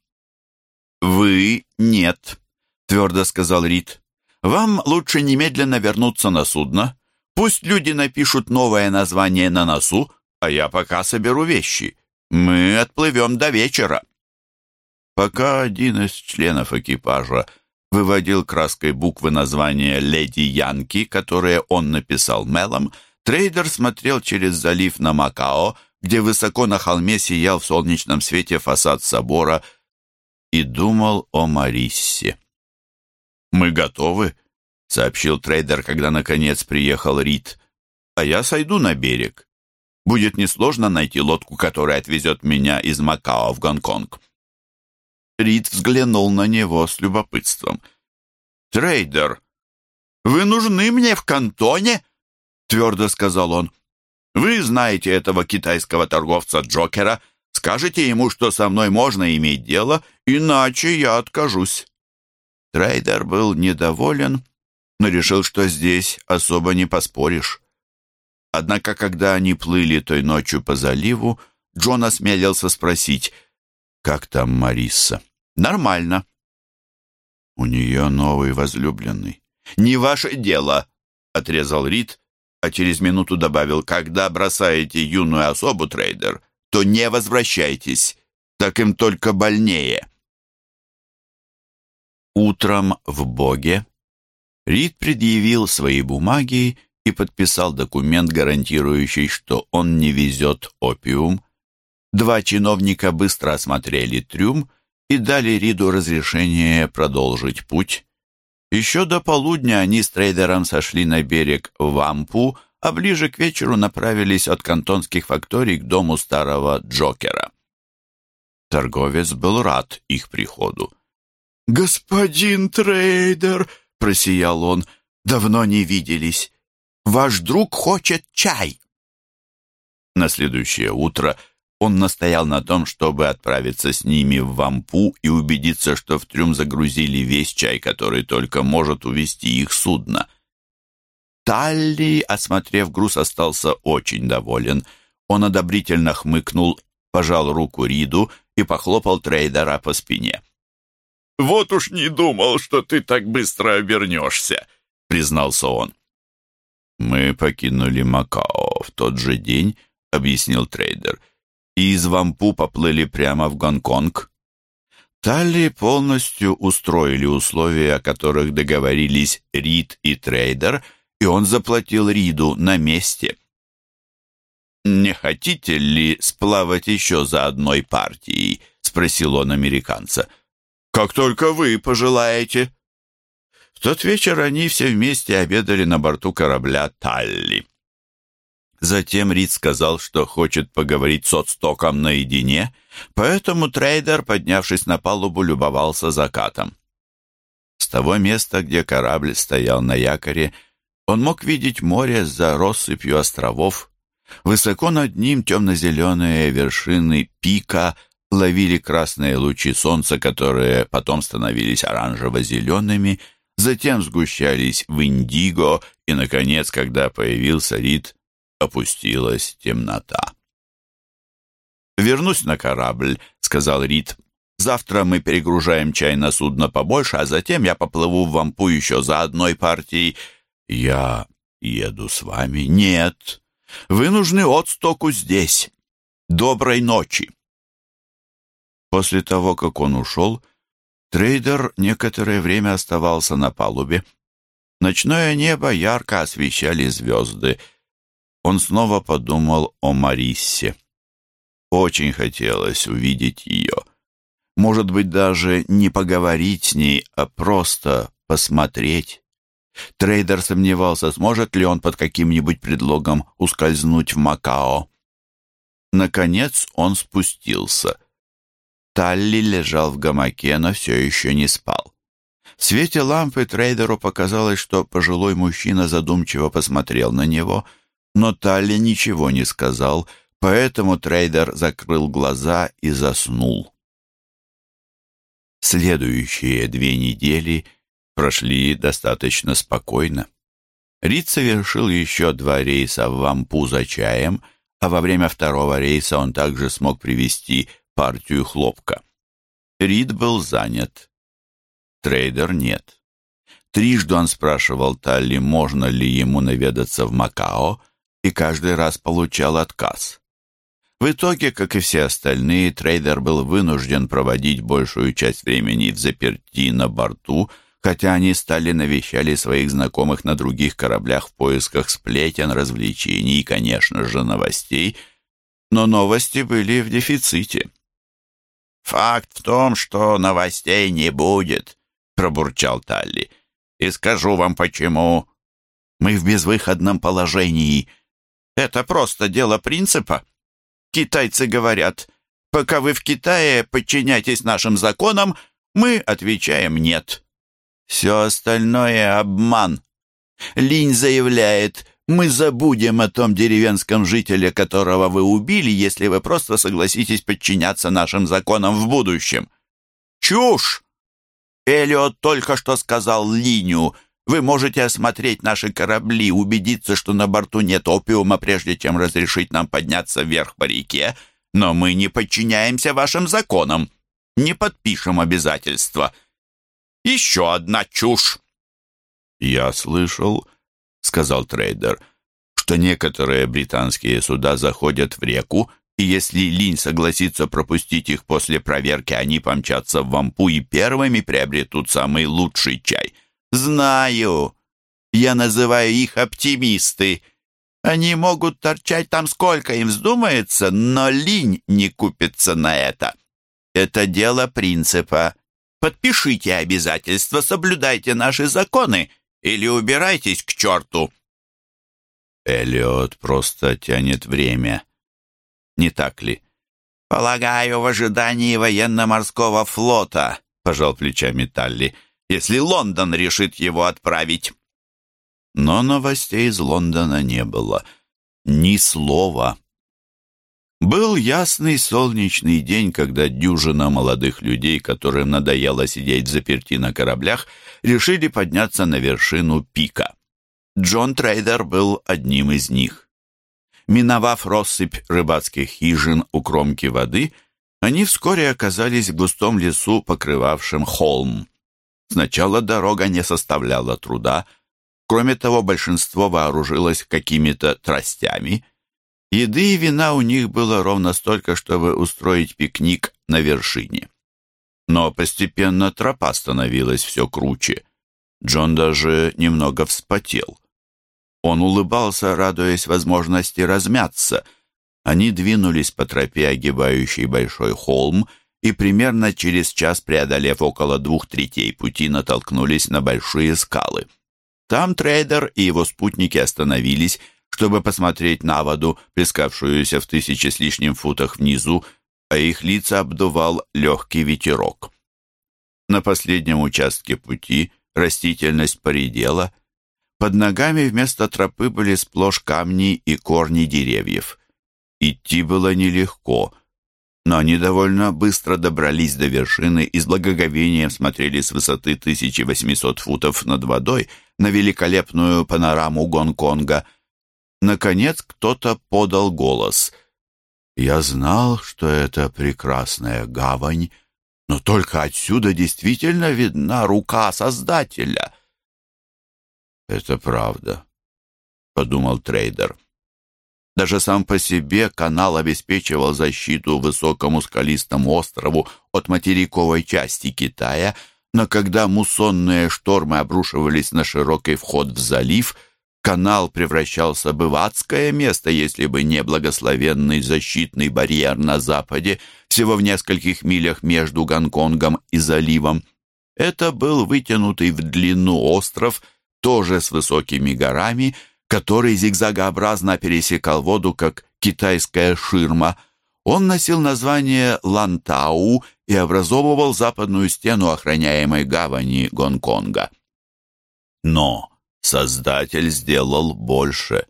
«Вы нет», — твердо сказал Рид. «Вам лучше немедленно вернуться на судно. Пусть люди напишут новое название на носу, а я пока соберу вещи. Мы отплывем до вечера». Пока один из членов экипажа выводил краской буквы названия «Леди Янки», которые он написал мелом, трейдер смотрел через залив на Макао, где высоко на холме сиял в солнечном свете фасад собора — и думал о Мариссе. «Мы готовы», — сообщил трейдер, когда наконец приехал Рид. «А я сойду на берег. Будет несложно найти лодку, которая отвезет меня из Макао в Гонконг». Рид взглянул на него с любопытством. «Трейдер, вы нужны мне в Кантоне» — твердо сказал он. «Вы знаете этого китайского торговца Джокера, Скажите ему, что со мной можно иметь дело, иначе я откажусь». Трейдер был недоволен, но решил, что здесь особо не поспоришь. Однако, когда они плыли той ночью по заливу, Джон осмелился спросить, «Как там Мариса?» «Нормально». «У нее новый возлюбленный». «Не ваше дело», — отрезал Рид, а через минуту добавил, «Когда бросаете юную особу, трейдер, то не возвращайтесь, так им только больнее. Утром в Боге Рид предъявил свои бумаги и подписал документ, гарантирующий, что он не везет опиум. Два чиновника быстро осмотрели трюм и дали Риду разрешение продолжить путь. Еще до полудня они с трейдером сошли на берег Вампу, а ближе к вечеру направились от кантонских факторий к дому старого Джокера. Торговец был рад их приходу. «Господин трейдер!» — просиял он. «Давно не виделись. Ваш друг хочет чай!» На следующее утро он настоял на том, чтобы отправиться с ними в Вампу и убедиться, что в трюм загрузили весь чай, который только может увезти их судно. Талли, осмотрев груз, остался очень доволен. Он одобрительно хмыкнул, пожал руку Риду и похлопал трейдера по спине. «Вот уж не думал, что ты так быстро обернешься», — признался он. «Мы покинули Макао в тот же день», — объяснил трейдер, «и из Вампу поплыли прямо в Гонконг. Талли полностью устроили условия, о которых договорились Рид и трейдер, и он заплатил Риду на месте». «Не хотите ли сплавать еще за одной партией?» — спросил он американца. «Как только вы пожелаете». В тот вечер они все вместе обедали на борту корабля «Талли». Затем Рид сказал, что хочет поговорить с Отстоком наедине, поэтому трейдер, поднявшись на палубу, любовался закатом. С того места, где корабль стоял на якоре, он мог видеть море за россыпью островов, Высоко над ним темно-зеленые вершины пика ловили красные лучи солнца, которые потом становились оранжево-зелеными, затем сгущались в индиго, и, наконец, когда появился Рид, опустилась темнота. «Вернусь на корабль», — сказал Рид. «Завтра мы перегружаем чай на судно побольше, а затем я поплыву в Вампу еще за одной партией». «Я еду с вами?» «Нет», вы нужны отстоку здесь. Доброй ночи!» После того, как он ушел, трейдер некоторое время оставался на палубе. Ночное небо ярко освещали звезды. Он снова подумал о Мариссе. Очень хотелось увидеть ее. Может быть, даже не поговорить с ней, а просто посмотреть. Трейдер сомневался, сможет ли он под каким-нибудь предлогом ускользнуть в Макао. Наконец он спустился. Талли лежал в гамаке, но все еще не спал. В свете лампы трейдеру показалось, что пожилой мужчина задумчиво посмотрел на него, но Талли ничего не сказал, поэтому трейдер закрыл глаза и заснул. Следующие две недели — прошли достаточно спокойно. Рид совершил еще два рейса в Вампу за чаем, а во время второго рейса он также смог привезти партию хлопка. Рид был занят. Трейдер нет. Трижды он спрашивал Талли, можно ли ему наведаться в Макао, и каждый раз получал отказ. В итоге, как и все остальные, трейдер был вынужден проводить большую часть времени взаперти на борту, хотя они стали навещали своих знакомых на других кораблях в поисках сплетен, развлечений и, конечно же, новостей, но новости были в дефиците. «Факт в том, что новостей не будет», — пробурчал Талли. «И скажу вам почему. Мы в безвыходном положении. Это просто дело принципа. Китайцы говорят, пока вы в Китае подчиняйтесь нашим законам, мы отвечаем «нет». Все остальное — обман. Линь заявляет, мы забудем о том деревенском жителе, которого вы убили, если вы просто согласитесь подчиняться нашим законам в будущем. Чушь! Элиот только что сказал Линю, вы можете осмотреть наши корабли, убедиться, что на борту нет опиума, прежде чем разрешить нам подняться вверх по реке, но мы не подчиняемся вашим законам, не подпишем обязательства. Еще одна чушь!» «Я слышал, — сказал трейдер, — что некоторые британские суда заходят в реку, и если Линь согласится пропустить их после проверки, они помчатся в Вампу и первыми приобретут самый лучший чай. Знаю. Я называю их оптимисты. Они могут торчать там сколько им вздумается, но Линь не купится на это. Это дело принципа. Подпишите обязательства, соблюдайте наши законы или убирайтесь к черту». Эллиот просто тянет время. Не так ли? «Полагаю, в ожидании военно-морского флота», — пожал плечами Талли, «если Лондон решит его отправить». Но новостей из Лондона не было. Ни слова. Был ясный солнечный день, когда дюжина молодых людей, которым надоело сидеть заперти на кораблях, решили подняться на вершину пика. Джон Трейдер был одним из них. Миновав россыпь рыбацких хижин у кромки воды, они вскоре оказались в густом лесу, покрывавшем холм. Сначала дорога не составляла труда, кроме того, большинство вооружилось какими-то тростями. Еды и вина у них было ровно столько, чтобы устроить пикник на вершине. Но постепенно тропа становилась все круче. Джон даже немного вспотел. Он улыбался, радуясь возможности размяться. Они двинулись по тропе, огибающей большой холм, и примерно через час, преодолев около двух третей пути, натолкнулись на большие скалы. Там трейдер и его спутники остановились, чтобы посмотреть на воду, плескавшуюся в тысячи с лишним футах внизу, а их лица обдувал легкий ветерок. На последнем участке пути растительность поредела, под ногами вместо тропы были сплошь камни и корни деревьев. Идти было нелегко, но они довольно быстро добрались до вершины и с благоговением смотрели с высоты 1800 футов над водой на великолепную панораму Гонконга. Наконец кто-то подал голос. «Я знал, что это прекрасная гавань, но только отсюда действительно видна рука Создателя». «Это правда», — подумал трейдер. Даже сам по себе канал обеспечивал защиту высокому скалистому острову от материковой части Китая, но когда муссонные штормы обрушивались на широкий вход в залив, канал превращался бы в адское место, если бы не благословенный защитный барьер на западе, всего в нескольких милях между Гонконгом и заливом. Это был вытянутый в длину остров — тоже с высокими горами, который зигзагообразно пересекал воду, как китайская ширма. Он носил название Лантау и образовывал западную стену охраняемой гавани Гонконга. Но Создатель сделал больше.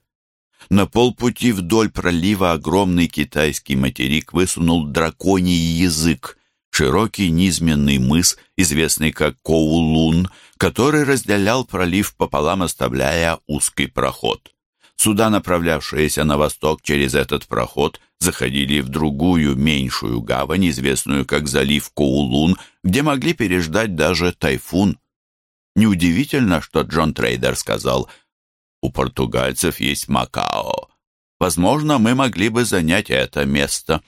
На полпути вдоль пролива огромный китайский материк высунул драконий язык, широкий низменный мыс, известный как Коулун, который разделял пролив пополам, оставляя узкий проход. Суда, направлявшиеся на восток через этот проход, заходили в другую, меньшую гавань, известную как залив Коулун, где могли переждать даже тайфун. Неудивительно, что Джон Трейдер сказал, «У португальцев есть Макао. Возможно, мы могли бы занять это место».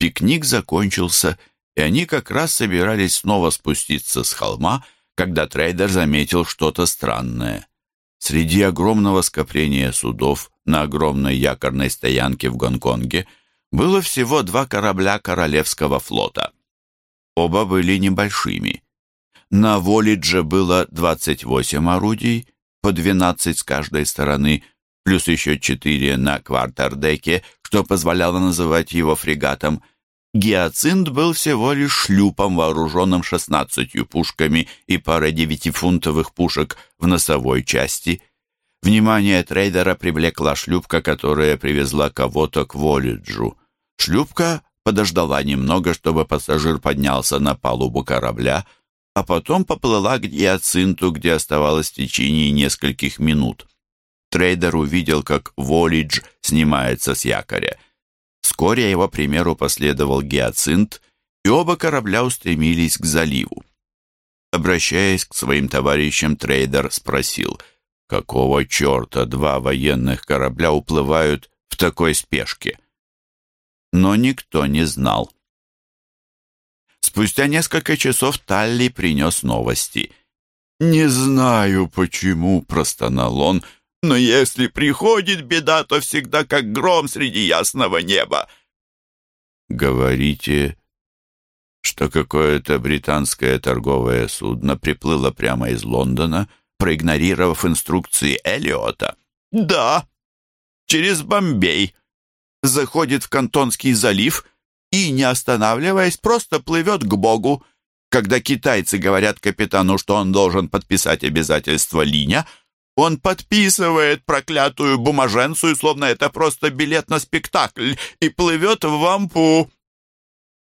Пикник закончился, и они как раз собирались снова спуститься с холма, когда трейдер заметил что-то странное. Среди огромного скопления судов на огромной якорной стоянке в Гонконге было всего два корабля Королевского флота. Оба были небольшими. На Волидже было 28 орудий, по 12 с каждой стороны, плюс еще 4 на квартердеке, что позволяло называть его фрегатом, Гиацинт был всего лишь шлюпом, вооруженным шестнадцатью пушками и парой девятифунтовых пушек в носовой части. Внимание трейдера привлекла шлюпка, которая привезла кого-то к Волиджу. Шлюпка подождала немного, чтобы пассажир поднялся на палубу корабля, а потом поплыла к Гиацинту, где оставалось в течение нескольких минут. Трейдер увидел, как Волидж снимается с якоря — Вскоре его примеру последовал «Гиацинт», и оба корабля устремились к заливу. Обращаясь к своим товарищам, трейдер спросил, какого черта два военных корабля уплывают в такой спешке? Но никто не знал. Спустя несколько часов Талли принес новости. «Не знаю, почему», — простонал он, — но если приходит беда, то всегда как гром среди ясного неба. Говорите, что какое-то британское торговое судно приплыло прямо из Лондона, проигнорировав инструкции Эллиота? Да, через Бомбей. заходит в Кантонский залив и, не останавливаясь, просто плывет к Богу. Когда китайцы говорят капитану, что он должен подписать обязательство Линя, он подписывает проклятую бумаженцию, словно это просто билет на спектакль, и плывет в вампу.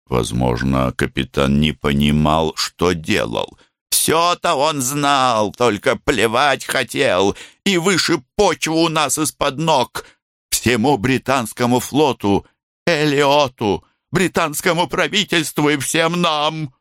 Возможно, капитан не понимал, что делал. Все-то он знал, только плевать хотел, и выше почву у нас из-под ног. Всему британскому флоту, Элиоту, британскому правительству и всем нам.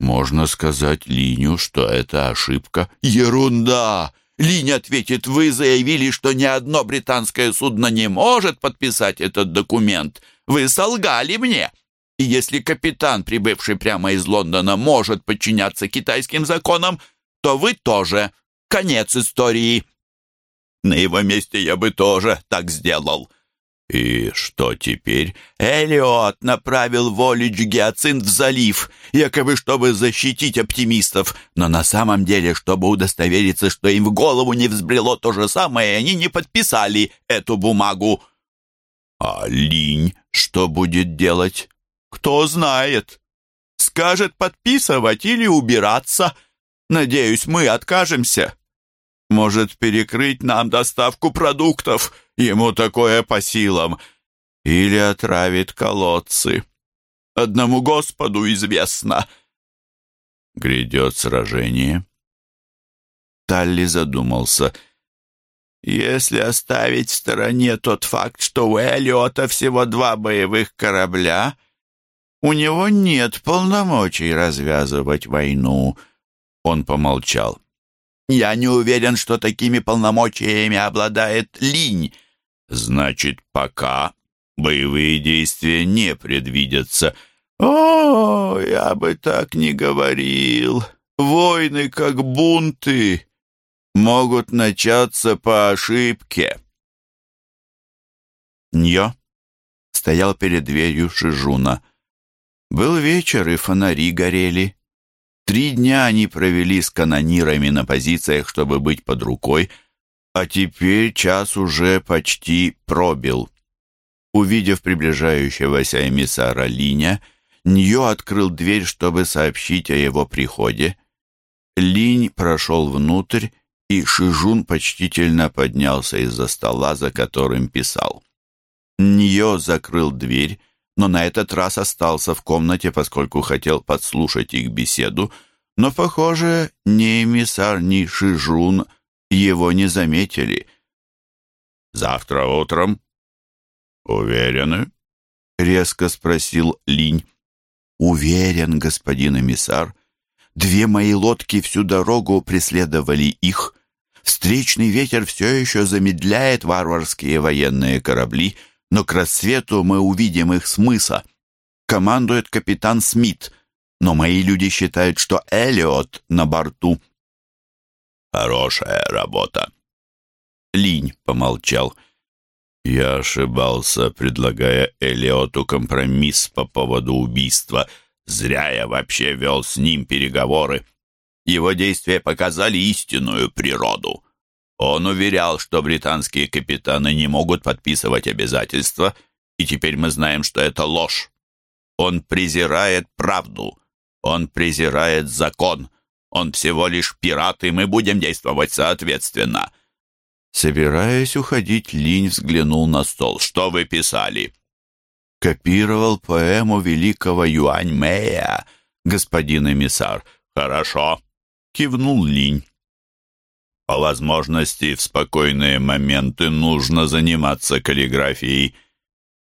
Можно сказать Линю, что это ошибка. Ерунда! Линь ответит, вы заявили, что ни одно британское судно не может подписать этот документ. Вы солгали мне. И если капитан, прибывший прямо из Лондона, может подчиняться китайским законам, то вы тоже. Конец истории. На его месте я бы тоже так сделал. И что теперь? Элиот направил Волич Гиацинт в залив, якобы чтобы защитить оптимистов, но на самом деле, чтобы удостовериться, что им в голову не взбрело то же самое, они не подписали эту бумагу. А Линь что будет делать? Кто знает. Скажет подписывать или убираться. Надеюсь, мы откажемся. Может, перекрыть нам доставку продуктов. Ему такое по силам. Или отравит колодцы. Одному Господу известно. Грядет сражение. Талли задумался. Если оставить в стороне тот факт, что у Эллиота всего два боевых корабля, у него нет полномочий развязывать войну. Он помолчал. Я не уверен, что такими полномочиями обладает Линь. Значит, пока боевые действия не предвидятся. О, я бы так не говорил. Войны, как бунты, могут начаться по ошибке. Ньо стоял перед дверью Шижуна. Был вечер, и фонари горели. Три дня они провели с канонирами на позициях, чтобы быть под рукой, а теперь час уже почти пробил. Увидев приближающегося эмиссара Линя, Ньо открыл дверь, чтобы сообщить о его приходе. Линь прошел внутрь, и Шижун почтительно поднялся из-за стола, за которым писал. Ньо закрыл дверь, но на этот раз остался в комнате, поскольку хотел подслушать их беседу, но, похоже, ни эмиссар, ни Шижун его не заметили. «Завтра утром?» «Уверены?» — резко спросил Линь. «Уверен, господин эмиссар. Две мои лодки всю дорогу преследовали их. Встречный ветер все еще замедляет варварские военные корабли, но к рассвету мы увидим их с мыса. Командует капитан Смит, но мои люди считают, что Элиот на борту. Хорошая работа. Линь помолчал. Я ошибался, предлагая Элиоту компромисс по поводу убийства. Зря я вообще вел с ним переговоры. Его действия показали истинную природу. Он уверял, что британские капитаны не могут подписывать обязательства, и теперь мы знаем, что это ложь. Он презирает правду, он презирает закон, он всего лишь пират, и мы будем действовать соответственно. Собираясь уходить, Линь взглянул на стол. «Что вы писали?» «Копировал поэму великого Юань Мэя, господин эмиссар». «Хорошо», — кивнул Линь. По возможности в спокойные моменты нужно заниматься каллиграфией.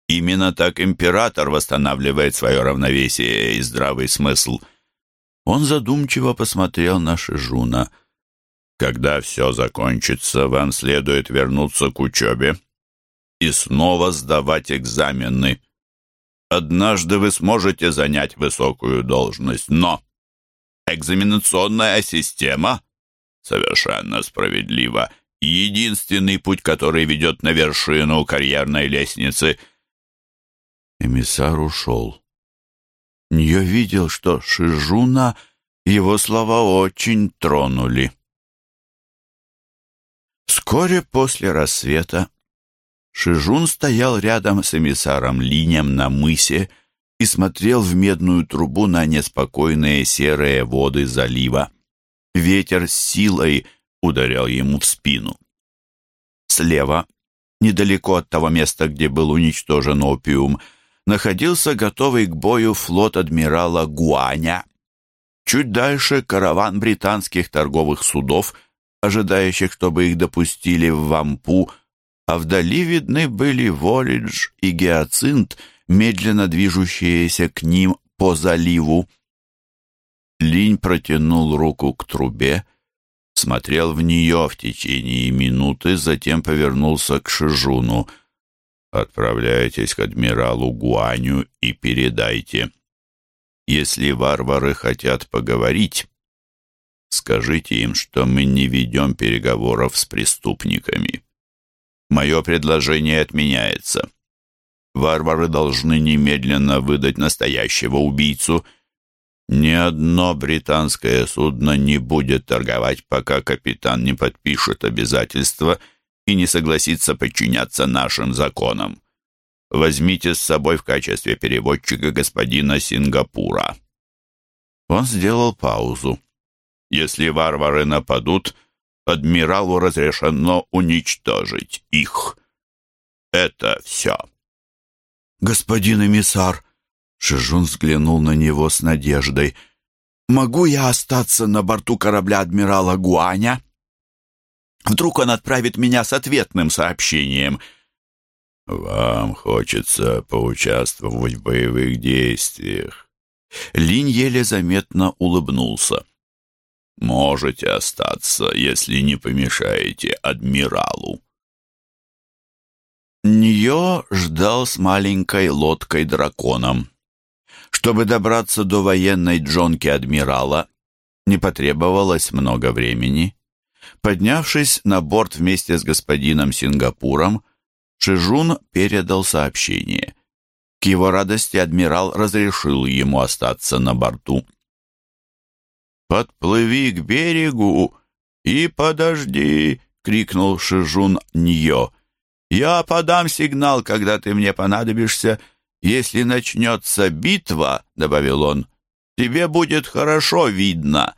Именно так император восстанавливает свое равновесие и здравый смысл. Он задумчиво посмотрел на Шижуна. Когда все закончится, вам следует вернуться к учебе и снова сдавать экзамены. Однажды вы сможете занять высокую должность, но экзаменационная система Совершенно справедливо. Единственный путь, который ведет на вершину карьерной лестницы. Эмиссар ушел. Ньо видел, что Шижуна его слова очень тронули. Вскоре после рассвета Шижун стоял рядом с эмиссаром Линем на мысе и смотрел в медную трубу на неспокойные серые воды залива. Ветер с силой ударял ему в спину. Слева, недалеко от того места, где был уничтожен опиум, находился готовый к бою флот адмирала Гуаня. Чуть дальше караван британских торговых судов, ожидающих, чтобы их допустили в Вампу, а вдали видны были Волидж и Гиацинт, медленно движущиеся к ним по заливу. Линь протянул руку к трубе, смотрел в нее в течение минуты, затем повернулся к Шижуну. «Отправляйтесь к адмиралу Гуаню и передайте. Если варвары хотят поговорить, скажите им, что мы не ведем переговоров с преступниками». Мое предложение отменяется. Варвары должны немедленно выдать настоящего убийцу. Ни одно британское судно не будет торговать, пока капитан не подпишет обязательства и не согласится подчиняться нашим законам. Возьмите с собой в качестве переводчика господина Сингапура. Он сделал паузу. Если варвары нападут, адмиралу разрешено уничтожить их. Это все. Господин эмиссар, Шижун взглянул на него с надеждой. «Могу я остаться на борту корабля адмирала Гуаня? Вдруг он отправит меня с ответным сообщением?» «Вам хочется поучаствовать в боевых действиях». Линь еле заметно улыбнулся. Можете остаться, если не помешаете адмиралу. Нее ждал с маленькой лодкой-драконом. Чтобы добраться до военной джонки адмирала, не потребовалось много времени. Поднявшись на борт вместе с господином Сингапуром, Шижун передал сообщение. К его радости адмирал разрешил ему остаться на борту. «Подплыви к берегу и подожди!» — крикнул Шижун Ньо. «Я подам сигнал, когда ты мне понадобишься. Если начнется битва, — добавил он, — тебе будет хорошо видно».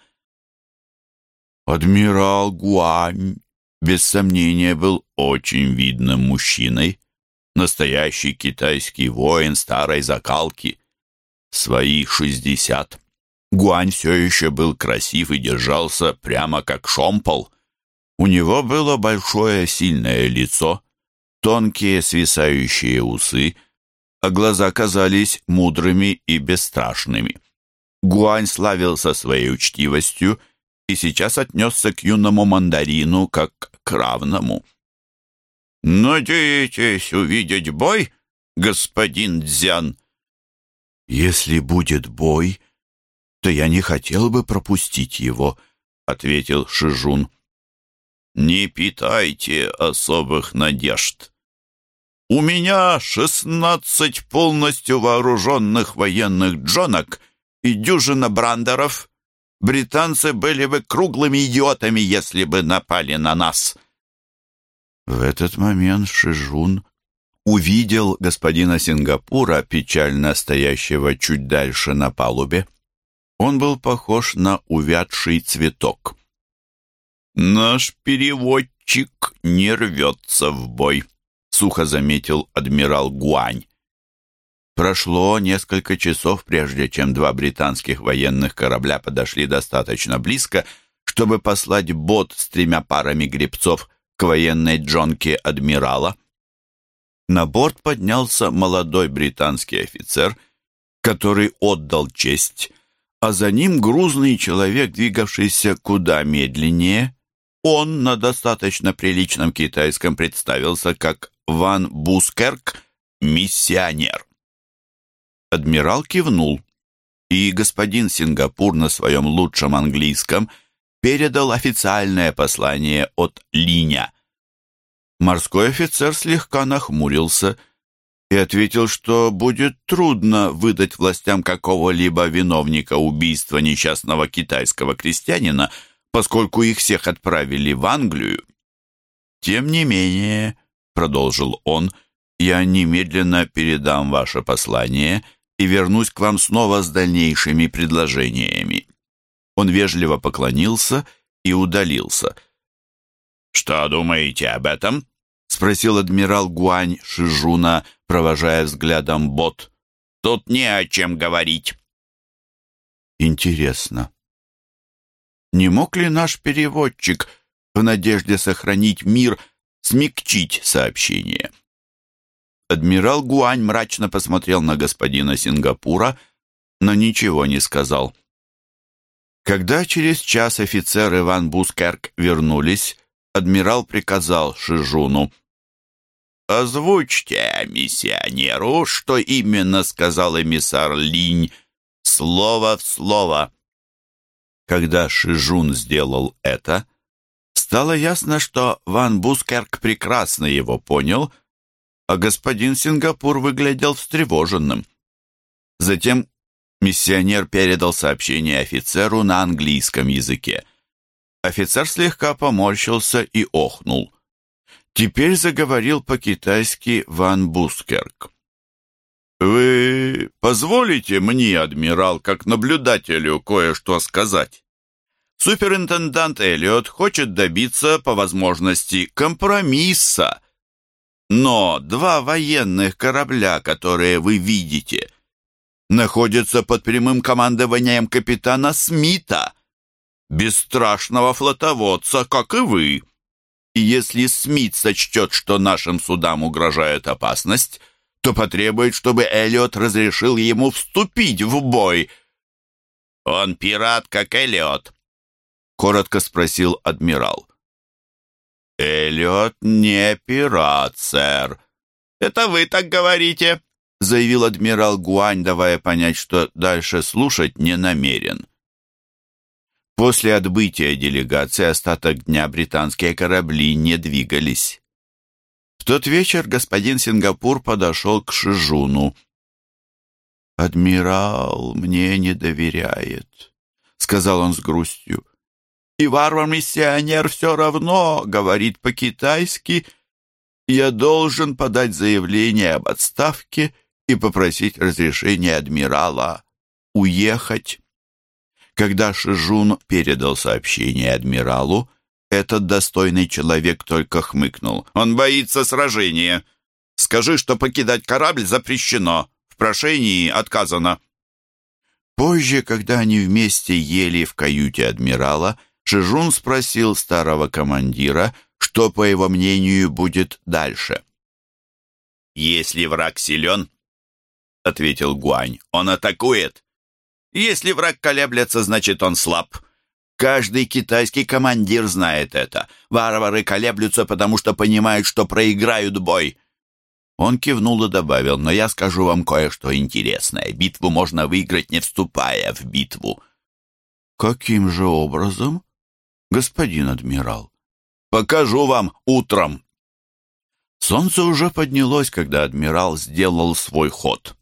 Адмирал Гуань, без сомнения, был очень видным мужчиной. Настоящий китайский воин старой закалки. Свои шестьдесят Гуань все еще был красив и держался прямо как шомпол. У него было большое сильное лицо, тонкие свисающие усы, а глаза казались мудрыми и бесстрашными. Гуань славился своей учтивостью и сейчас отнесся к юному мандарину как к равному. «Надеетесь увидеть бой, господин Дзян?» «Если будет бой, то я не хотел бы пропустить его», — ответил Шижун. «Не питайте особых надежд. У меня шестнадцать полностью вооруженных военных джонок и дюжина брандеров. Британцы были бы круглыми идиотами, если бы напали на нас». В этот момент Шижун увидел господина Сингапура, печально стоящего чуть дальше на палубе. Он был похож на увядший цветок. «Наш переводчик не рвется в бой», — сухо заметил адмирал Гуань. Прошло несколько часов, прежде чем два британских военных корабля подошли достаточно близко, чтобы послать бот с тремя парами гребцов к военной джонке адмирала. На борт поднялся молодой британский офицер, который отдал честь а за ним грузный человек, двигавшийся куда медленнее. Он на достаточно приличном китайском представился как Ван Бускерк, миссионер. Адмирал кивнул, и господин Сингапур на своем лучшем английском передал официальное послание от Линя. Морской офицер слегка нахмурился – и ответил, что будет трудно выдать властям какого-либо виновника убийства несчастного китайского крестьянина, поскольку их всех отправили в Англию. Тем не менее, продолжил он, я немедленно передам ваше послание и вернусь к вам снова с дальнейшими предложениями. Он вежливо поклонился и удалился. «Что думаете об этом?» — спросил адмирал Гуань Шижуна, провожая взглядом бот. «Тут не о чем говорить». «Интересно, не мог ли наш переводчик в надежде сохранить мир смягчить сообщение?» Адмирал Гуань мрачно посмотрел на господина Сингапура, но ничего не сказал. Когда через час офицеры Ван Бускерк вернулись, адмирал приказал Шижуну. «Озвучьте миссионеру, что именно сказал эмиссар Линь, слово в слово». Когда Шижун сделал это, стало ясно, что Ван Бускерк прекрасно его понял, а господин Сингапур выглядел встревоженным. Затем Миссионер передал сообщение офицеру на английском языке. Офицер слегка поморщился и охнул. Теперь заговорил по-китайски Ван Бускерк. «Вы позволите мне, адмирал, как наблюдателю, кое-что сказать?» Суперинтендант Эллиот хочет добиться, по возможности, компромисса. Но два военных корабля, которые вы видите, находится под прямым командованием капитана Смита, бесстрашного флотоводца, как и вы. И если Смит сочтет, что нашим судам угрожает опасность, то потребует, чтобы Эллиот разрешил ему вступить в бой. «Он пират, как Эллиот», — коротко спросил адмирал. «Эллиот не пират, сэр». «Это вы так говорите», заявил адмирал Гуань, давая понять, что дальше слушать не намерен. После отбытия делегации остаток дня британские корабли не двигались. В тот вечер господин Сингапур подошел к Шижуну. «Адмирал мне не доверяет», — сказал он с грустью. «И варвар-миссионер все равно говорит по-китайски. Я должен подать заявление об отставке» и попросить разрешения адмирала уехать. Когда Шижун передал сообщение адмиралу, этот достойный человек только хмыкнул. «Он боится сражения. Скажи, что покидать корабль запрещено. В прошении отказано». Позже, когда они вместе ели в каюте адмирала, Шижун спросил старого командира, что, по его мнению, будет дальше. «Если враг силен, — ответил Гуань. «Он атакует. Если враг колеблется, значит, он слаб. Каждый китайский командир знает это. Варвары колеблются, потому что понимают, что проиграют бой». Он кивнул и добавил, «Но я скажу вам кое-что интересное. Битву можно выиграть, не вступая в битву». «Каким же образом, господин адмирал?» «Покажу вам утром». Солнце уже поднялось, когда адмирал сделал свой ход.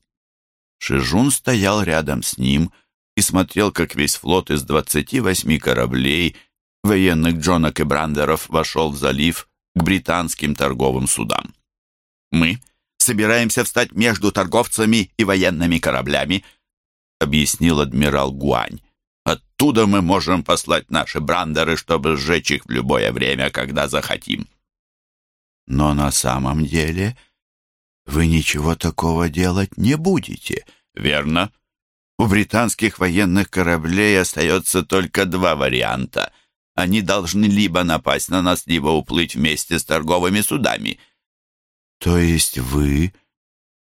Шижун стоял рядом с ним и смотрел, как весь флот из 28 кораблей, военных джонок и брандеров, вошел в залив к британским торговым судам. «Мы собираемся встать между торговцами и военными кораблями», объяснил адмирал Гуань. «Оттуда мы можем послать наши брандеры, чтобы сжечь их в любое время, когда захотим». «Но на самом деле...» вы ничего такого делать не будете, верно? У британских военных кораблей остается только два варианта. Они должны либо напасть на нас, либо уплыть вместе с торговыми судами. То есть вы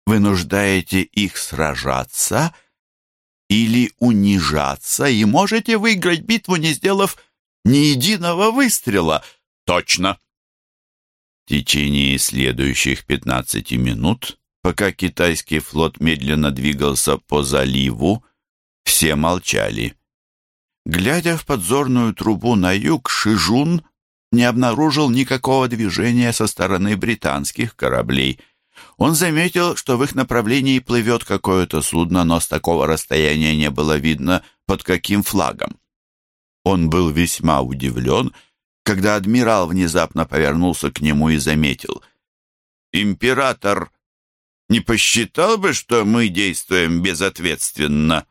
вынуждаете их сражаться или унижаться и можете выиграть битву, не сделав ни единого выстрела? Точно. В течение следующих 15 минут, пока китайский флот медленно двигался по заливу, все молчали. Глядя в подзорную трубу на юг, Шижун не обнаружил никакого движения со стороны британских кораблей. Он заметил, что в их направлении плывет какое-то судно, но с такого расстояния не было видно, под каким флагом. Он был весьма удивлен когда адмирал внезапно повернулся к нему и заметил. император не посчитал бы, что мы действуем безответственно.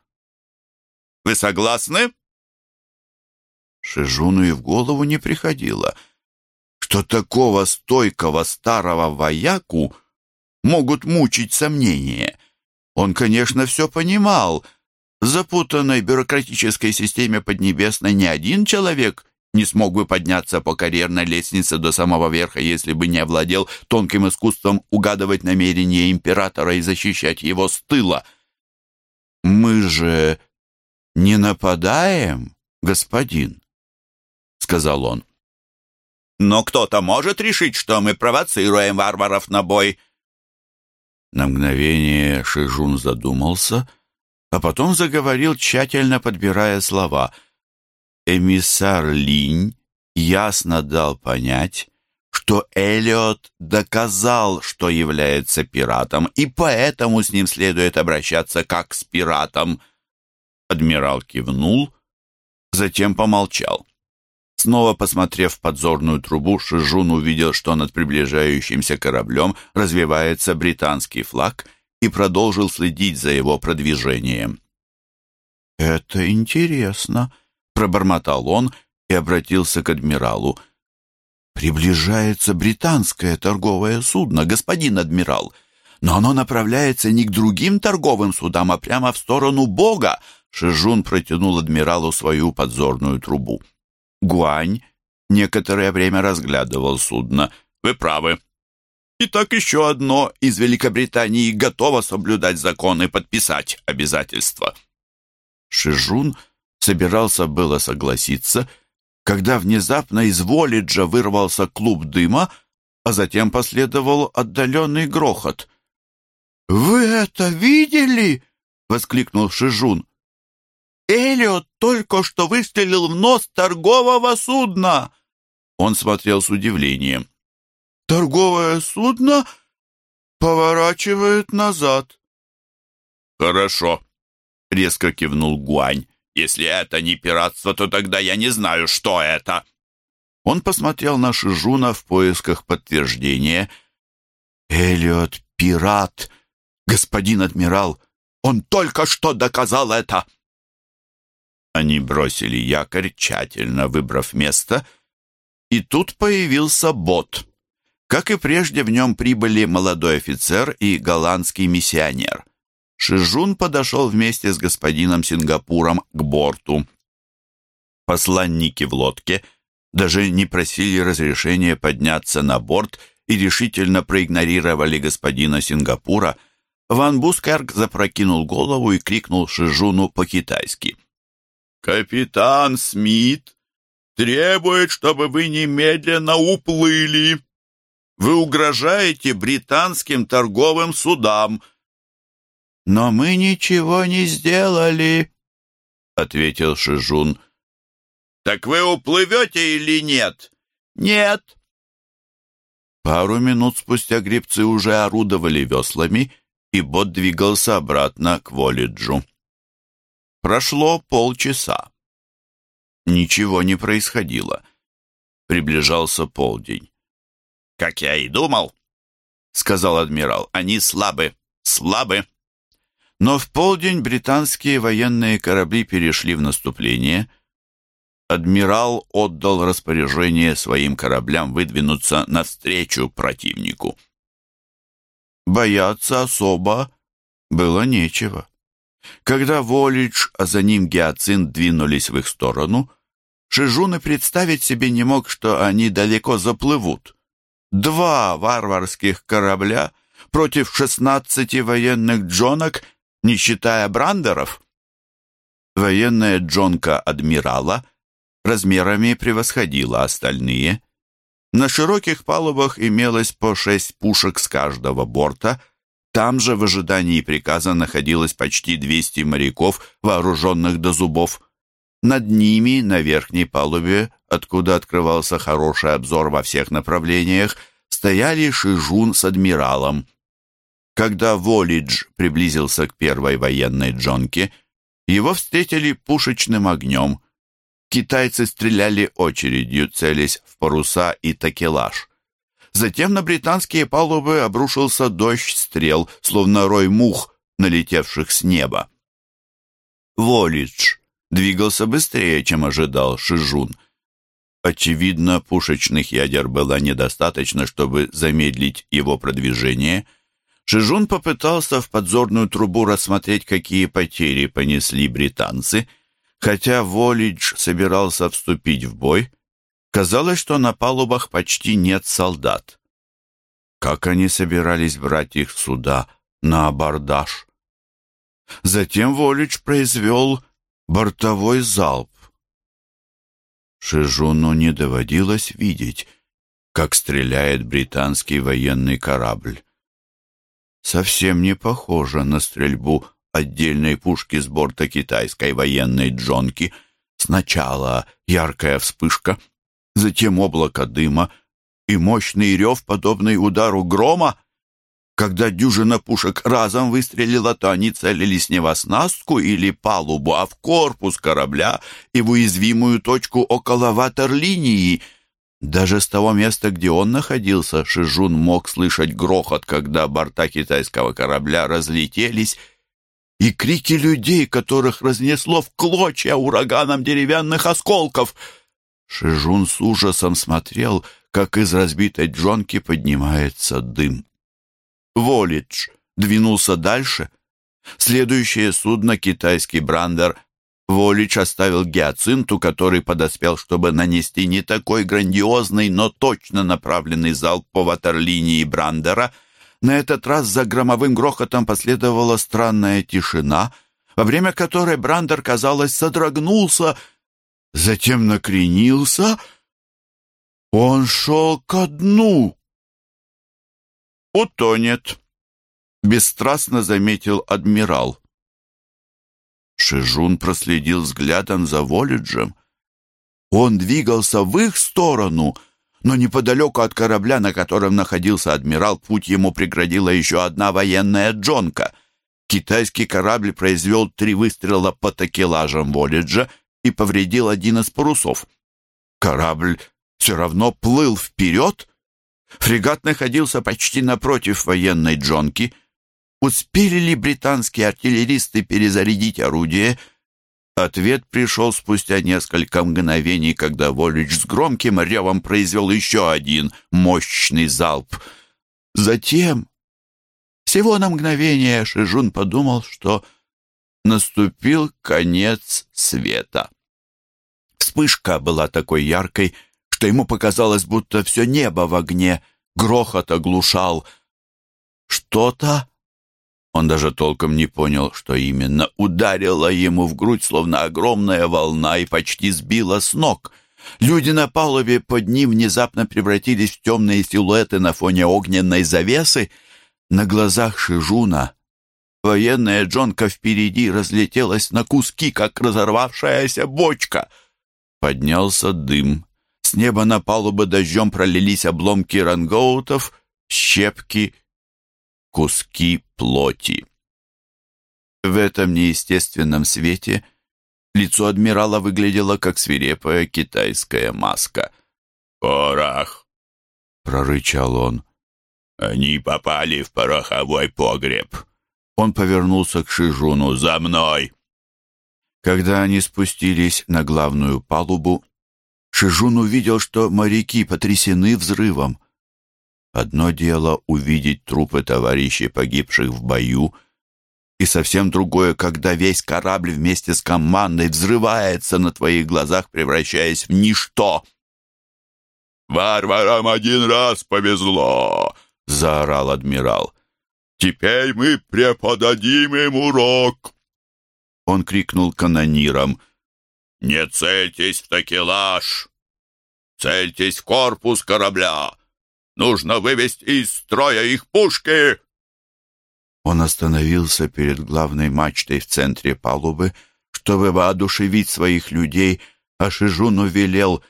Вы согласны?» Шижуну и в голову не приходило, что такого стойкого старого вояку могут мучить сомнения. Он, конечно, все понимал. В запутанной бюрократической системе Поднебесной ни один человек не смог бы подняться по карьерной лестнице до самого верха, если бы не овладел тонким искусством угадывать намерения императора и защищать его с тыла. «Мы же не нападаем, господин», — сказал он. «Но кто-то может решить, что мы провоцируем варваров на бой». На мгновение Шижун задумался, а потом заговорил, тщательно подбирая слова — эмиссар Линь ясно дал понять, что Элиот доказал, что является пиратом, и поэтому с ним следует обращаться как с пиратом. Адмирал кивнул, затем помолчал. Снова посмотрев в подзорную трубу, Шижун увидел, что над приближающимся кораблем развивается британский флаг и продолжил следить за его продвижением. «Это интересно», пробормотал он и обратился к адмиралу. «Приближается британское торговое судно, господин адмирал, но оно направляется не к другим торговым судам, а прямо в сторону Бога!» Шижун протянул адмиралу свою подзорную трубу. Гуань некоторое время разглядывал судно. «Вы правы. И так еще одно из Великобритании готово соблюдать закон и подписать обязательства». Шижун собирался было согласиться, когда внезапно из Волиджа вырвался клуб дыма, а затем последовал отдаленный грохот. «Вы это видели?» — воскликнул Шижун. «Элиот только что выстрелил в нос торгового судна!» Он смотрел с удивлением. «Торговое судно поворачивает назад». «Хорошо», — резко кивнул Гуань. Если это не пиратство, то тогда я не знаю, что это». Он посмотрел на Шижуна в поисках подтверждения. «Эллиот — пират, господин адмирал. Он только что доказал это!» Они бросили якорь, тщательно выбрав место, и тут появился бот. Как и прежде, в нем прибыли молодой офицер и голландский миссионер. Шижун подошел вместе с господином Сингапуром к борту. Посланники в лодке даже не просили разрешения подняться на борт и решительно проигнорировали господина Сингапура. Ван Бускерк запрокинул голову и крикнул Шижуну по-китайски. «Капитан Смит требует, чтобы вы немедленно уплыли. Вы угрожаете британским торговым судам». «Но мы ничего не сделали», — ответил Шижун. «Так вы уплывете или нет?» «Нет». Пару минут спустя гребцы уже орудовали веслами, и бот двигался обратно к Волиджу. Прошло полчаса. Ничего не происходило. Приближался полдень. «Как я и думал», — сказал адмирал, — «они слабы, слабы». Но в полдень британские военные корабли перешли в наступление. Адмирал отдал распоряжение своим кораблям выдвинуться навстречу противнику. Бояться особо было нечего. Когда Волидж, а за ним Гиацинт двинулись в их сторону, Шижун и представить себе не мог, что они далеко заплывут. Два варварских корабля против шестнадцати военных джонок — не считая брандеров. Военная джонка адмирала размерами превосходила остальные. На широких палубах имелось по шесть пушек с каждого борта. Там же в ожидании приказа находилось почти 200 моряков, вооруженных до зубов. Над ними, на верхней палубе, откуда открывался хороший обзор во всех направлениях, стояли Шижун с адмиралом. Когда Волидж приблизился к первой военной джонке, его встретили пушечным огнем. Китайцы стреляли очередью, целясь в паруса и такелаж. Затем на британские палубы обрушился дождь стрел, словно рой мух, налетевших с неба. Волидж двигался быстрее, чем ожидал Шижун. Очевидно, пушечных ядер было недостаточно, чтобы замедлить его продвижение. Шижун попытался в подзорную трубу рассмотреть, какие потери понесли британцы. Хотя Волидж собирался вступить в бой, казалось, что на палубах почти нет солдат. Как они собирались брать их сюда на абордаж? Затем Волидж произвел бортовой залп. Шижуну не доводилось видеть, как стреляет британский военный корабль. Совсем не похоже на стрельбу отдельной пушки с борта китайской военной джонки. Сначала яркая вспышка, затем облако дыма и мощный рев, подобный удару грома. Когда дюжина пушек разом выстрелила, то они целились не в оснастку или палубу, а в корпус корабля и в уязвимую точку около ватерлинии. Даже с того места, где он находился, Шижун мог слышать грохот, когда борта китайского корабля разлетелись, и крики людей, которых разнесло в клочья ураганом деревянных осколков. Шижун с ужасом смотрел, как из разбитой джонки поднимается дым. Волидж двинулся дальше. Следующее судно, китайский брандер, Волидж оставил гиацинту, который подоспел, чтобы нанести не такой грандиозный, но точно направленный залп по ватерлинии брандера. На этот раз за громовым грохотом последовала странная тишина, во время которой брандер, казалось, содрогнулся, затем накренился. Он шел ко дну утонет», — бесстрастно заметил адмирал. Шижун проследил взглядом за Волиджем. Он двигался в их сторону, но неподалеку от корабля, на котором находился адмирал, путь ему преградила еще одна военная джонка. Китайский корабль произвел три выстрела по такелажам Волиджа и повредил один из парусов. Корабль все равно плыл вперед, Фрегат находился почти напротив военной джонки. Успели ли британские артиллеристы перезарядить орудие? Ответ пришел спустя несколько мгновений, когда Волич с громким ревом произвел еще один мощный залп. Затем, всего на мгновение, Шижун подумал, что наступил конец света. Вспышка была такой яркой, что ему показалось, будто все небо в огне, грохот оглушал. Что-то, он даже толком не понял, что именно, ударило ему в грудь, словно огромная волна, и почти сбила с ног. Люди на палубе под ним внезапно превратились в темные силуэты на фоне огненной завесы. На глазах Шижуна военная джонка впереди разлетелась на куски, как разорвавшаяся бочка. Поднялся дым. С неба на палубы дождем пролились обломки рангоутов, щепки, куски плоти. В этом неестественном свете лицо адмирала выглядело как свирепая китайская маска. «Порох!» — прорычал он. «Они попали в пороховой погреб!» Он повернулся к Шижуну. «За мной!» Когда они спустились на главную палубу, Шижун увидел, что моряки потрясены взрывом. Одно дело увидеть трупы товарищей, погибших в бою, и совсем другое, когда весь корабль вместе с командой взрывается на твоих глазах, превращаясь в ничто. «Варварам один раз повезло!» — заорал адмирал. «Теперь мы преподадим им урок!» Он крикнул канонирам — «Не цельтесь в такелаж! Цельтесь в корпус корабля! Нужно вывести из строя их пушки!» Он остановился перед главной мачтой в центре палубы, чтобы воодушевить своих людей, а Шижуну велел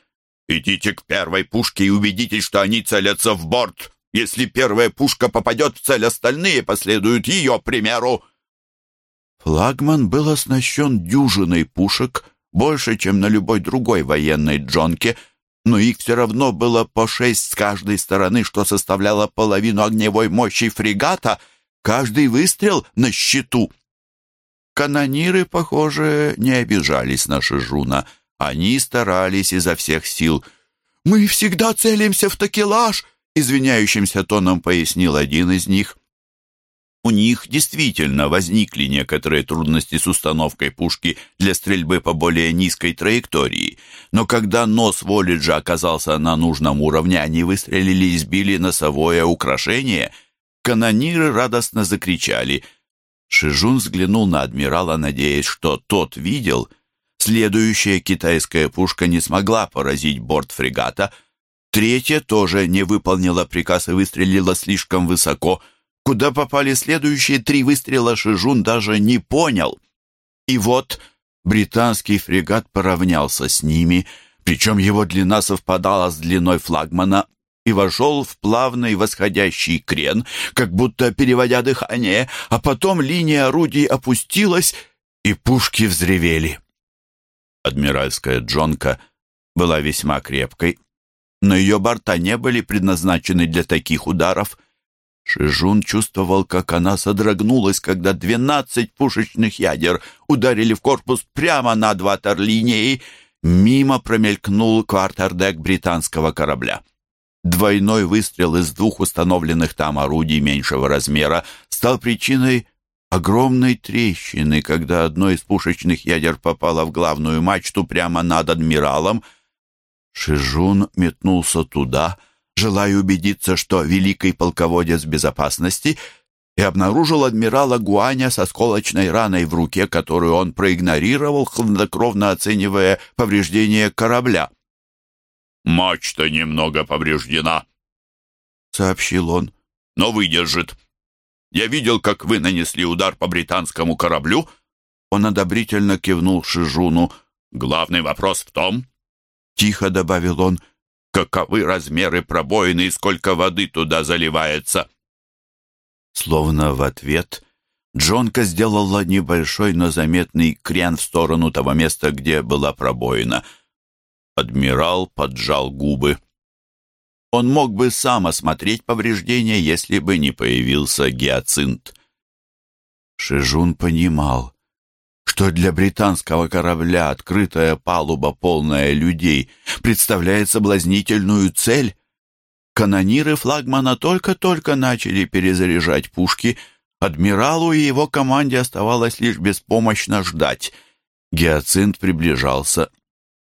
«Идите к первой пушке и убедитесь, что они целятся в борт. Если первая пушка попадет в цель, остальные последуют ее примеру». Флагман был оснащен дюжиной пушек, больше, чем на любой другой военной джонке, но их все равно было по шесть с каждой стороны, что составляло половину огневой мощи фрегата, каждый выстрел на счету. Канониры, похоже, не обижались на Шижуна. Они старались изо всех сил. «Мы всегда целимся в такелаж!» — извиняющимся тоном пояснил один из них. У них действительно возникли некоторые трудности с установкой пушки для стрельбы по более низкой траектории, но когда нос Волиджа оказался на нужном уровне, они выстрелили и сбили носовое украшение. Канониры радостно закричали. Шижун взглянул на адмирала, надеясь, что тот видел. Следующая китайская пушка не смогла поразить борт фрегата. Третья тоже не выполнила приказ и выстрелила слишком высоко — Куда попали следующие три выстрела, Шижун даже не понял. И вот британский фрегат поравнялся с ними, причем его длина совпадала с длиной флагмана, и вошел в плавный восходящий крен, как будто переводя дыхание, а потом линия орудий опустилась, и пушки взревели. Адмиральская джонка была весьма крепкой, но ее борта не были предназначены для таких ударов — Шижун чувствовал, как она содрогнулась, когда двенадцать пушечных ядер ударили в корпус прямо над ватерлинией. Мимо промелькнул квартердек британского корабля. Двойной выстрел из двух установленных там орудий меньшего размера стал причиной огромной трещины, когда одно из пушечных ядер попало в главную мачту прямо над адмиралом. Шижун метнулся туда — желая убедиться, что великий полководец безопасности, и обнаружил адмирала Гуаня со сколочной раной в руке, которую он проигнорировал, хладнокровно оценивая повреждения корабля. «Мачта немного повреждена», — сообщил он, — «но выдержит. Я видел, как вы нанесли удар по британскому кораблю». Он одобрительно кивнул Шижуну. «Главный вопрос в том», — тихо добавил он, — каковы размеры пробоины и сколько воды туда заливается. Словно в ответ Джонка сделала небольшой, но заметный крен в сторону того места, где была пробоина. Адмирал поджал губы. Он мог бы сам осмотреть повреждения, если бы не появился гиацинт. Шижун понимал, что для британского корабля открытая палуба, полная людей, представляет соблазнительную цель. Канониры флагмана только-только начали перезаряжать пушки. Адмиралу и его команде оставалось лишь беспомощно ждать. Гиацинт приближался.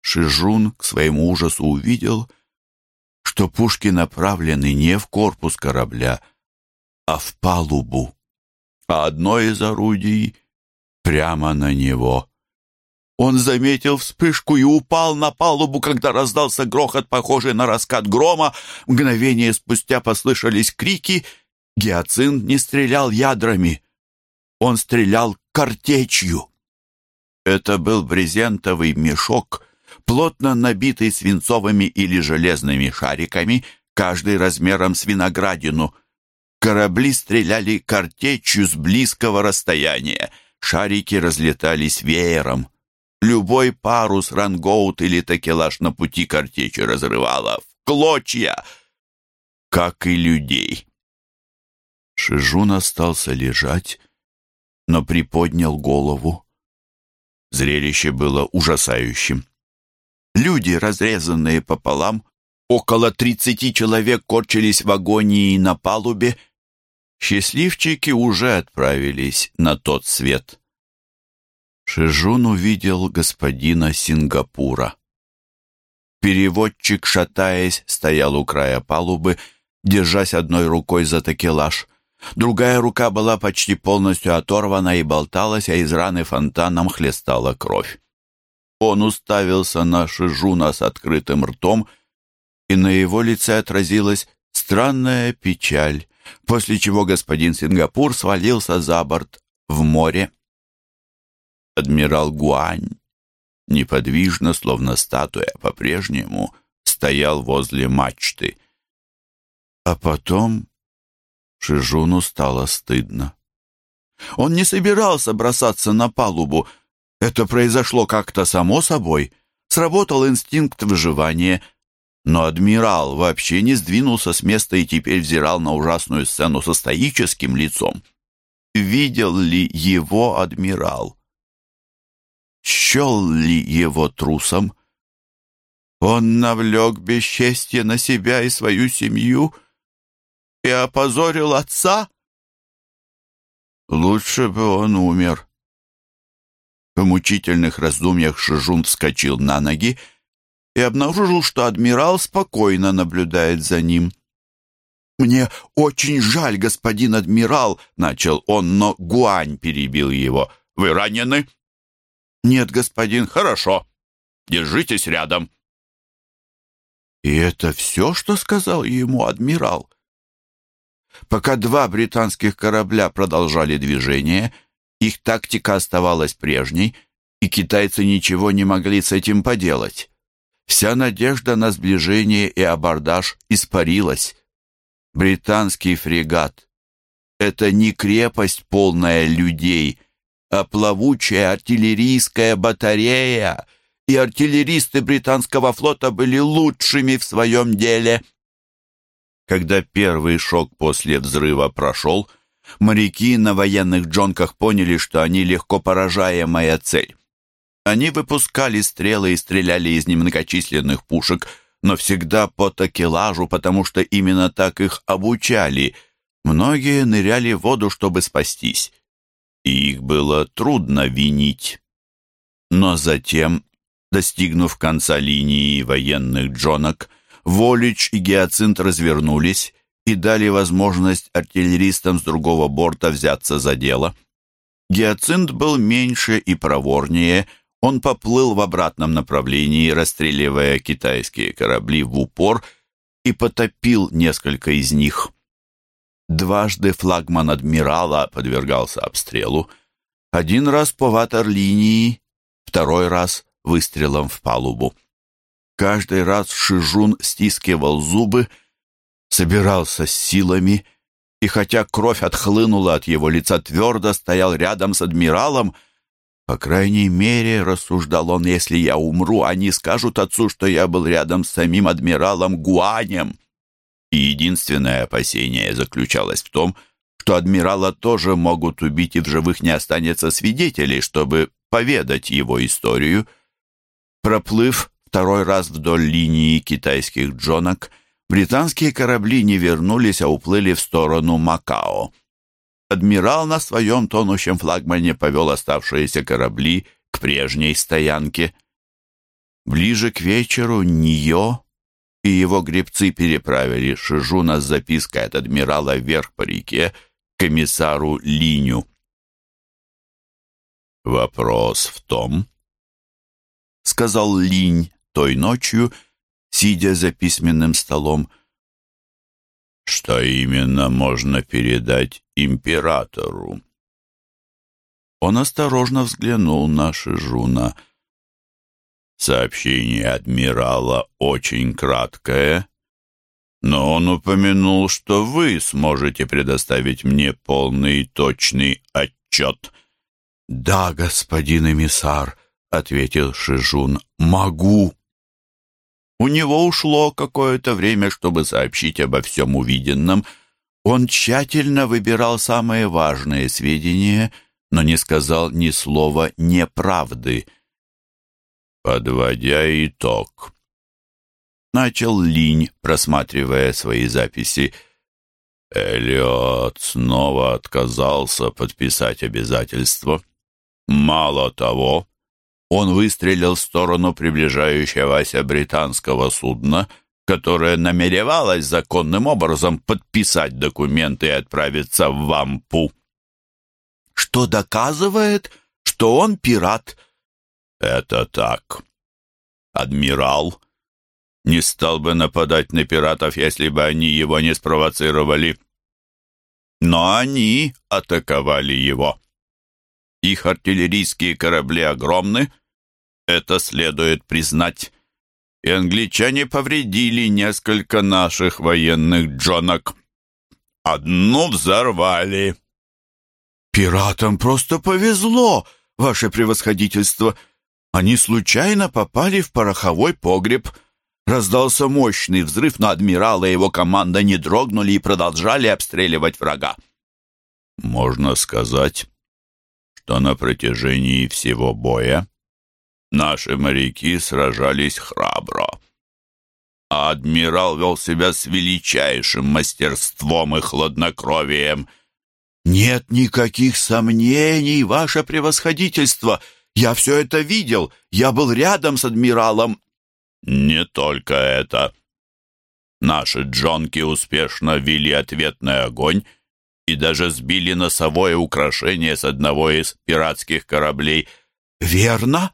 Шижун к своему ужасу увидел, что пушки направлены не в корпус корабля, а в палубу. А одно из орудий прямо на него. Он заметил вспышку и упал на палубу, когда раздался грохот, похожий на раскат грома. Мгновение спустя послышались крики. Гиацинт не стрелял ядрами. Он стрелял картечью. Это был брезентовый мешок, плотно набитый свинцовыми или железными шариками, каждый размером с виноградину. Корабли стреляли картечью с близкого расстояния. Шарики разлетались веером. Любой парус, рангоут или такелаж на пути картечи разрывало в клочья, как и людей. Шижун остался лежать, но приподнял голову. Зрелище было ужасающим. Люди, разрезанные пополам, около тридцати человек корчились в агонии на палубе, Счастливчики уже отправились на тот свет. Шижун увидел господина Сингапура. Переводчик, шатаясь, стоял у края палубы, держась одной рукой за такелаж. Другая рука была почти полностью оторвана и болталась, а из раны фонтаном хлестала кровь. Он уставился на Шижуна с открытым ртом, и на его лице отразилась странная печаль после чего господин Сингапур свалился за борт в море. Адмирал Гуань, неподвижно, словно статуя, по-прежнему стоял возле мачты. А потом Шижуну стало стыдно. Он не собирался бросаться на палубу. Это произошло как-то само собой. Сработал инстинкт выживания. Но адмирал вообще не сдвинулся с места и теперь взирал на ужасную сцену со стоическим лицом. Видел ли его адмирал? Счел ли его трусом? Он навлек бесчестье на себя и свою семью и опозорил отца? Лучше бы он умер. В мучительных раздумьях Шижун вскочил на ноги и обнаружил, что адмирал спокойно наблюдает за ним. «Мне очень жаль, господин адмирал», — начал он, но Гуань перебил его. «Вы ранены?» «Нет, господин, хорошо. Держитесь рядом». И это все, что сказал ему адмирал. Пока два британских корабля продолжали движение, их тактика оставалась прежней, и китайцы ничего не могли с этим поделать. Вся надежда на сближение и абордаж испарилась. Британский фрегат — это не крепость, полная людей, а плавучая артиллерийская батарея, и артиллеристы британского флота были лучшими в своем деле. Когда первый шок после взрыва прошел, моряки на военных джонках поняли, что они легко поражаемая цель. Они выпускали стрелы и стреляли из немногочисленных пушек, но всегда по такелажу, потому что именно так их обучали. Многие ныряли в воду, чтобы спастись. И их было трудно винить. Но затем, достигнув конца линии военных джонок, Волич и Гиацинт развернулись и дали возможность артиллеристам с другого борта взяться за дело. Гиацинт был меньше и проворнее, он поплыл в обратном направлении, расстреливая китайские корабли в упор и потопил несколько из них. Дважды флагман адмирала подвергался обстрелу. Один раз по ватерлинии, второй раз выстрелом в палубу. Каждый раз Шижун стискивал зубы, собирался с силами, и хотя кровь отхлынула от его лица, твердо стоял рядом с адмиралом. По крайней мере, рассуждал он, если я умру, они скажут отцу, что я был рядом с самим адмиралом Гуанем. И единственное опасение заключалось в том, что адмирала тоже могут убить, и в живых не останется свидетелей, чтобы поведать его историю. Проплыв второй раз вдоль линии китайских джонок, британские корабли не вернулись, а уплыли в сторону Макао. Адмирал на своем тонущем флагмане повел оставшиеся корабли к прежней стоянке. Ближе к вечеру Нио и его гребцы переправили Шижуна с запиской от адмирала вверх по реке комиссару Линю. «Вопрос в том, — сказал Линь, той ночью, сидя за письменным столом. Что именно можно передать императору? Он осторожно взглянул на Шижуна. Сообщение адмирала очень краткое, но он упомянул, что вы сможете предоставить мне полный и точный отчет. «Да, господин эмиссар», — ответил Шижун, — «могу». У него ушло какое-то время, чтобы сообщить обо всем увиденном. Он тщательно выбирал самые важные сведения, но не сказал ни слова неправды. «Подводя итог», — начал Линь, просматривая свои записи, — Эллиот снова отказался подписать обязательство. Мало того, он выстрелил в сторону приближающегося британского судна, которое намеревалось законным образом подписать документы и отправиться в Вампу. Что доказывает, что он пират? Это так. Адмирал не стал бы нападать на пиратов, если бы они его не спровоцировали. Но они атаковали его. Их артиллерийские корабли огромны, это следует признать. И англичане повредили несколько наших военных джонок. Одну взорвали. Пиратам просто повезло, ваше превосходительство. Они случайно попали в пороховой погреб. Раздался мощный взрыв, но адмирал и его команда не дрогнули и продолжали обстреливать врага. Можно сказать, что на протяжении всего боя наши моряки сражались храбро, а адмирал вел себя с величайшим мастерством и хладнокровием. «Нет никаких сомнений, ваше превосходительство! Я все это видел! Я был рядом с адмиралом!» «Не только это. Наши джонки успешно вели ответный огонь и даже сбили носовое украшение с одного из пиратских кораблей. «Верно?»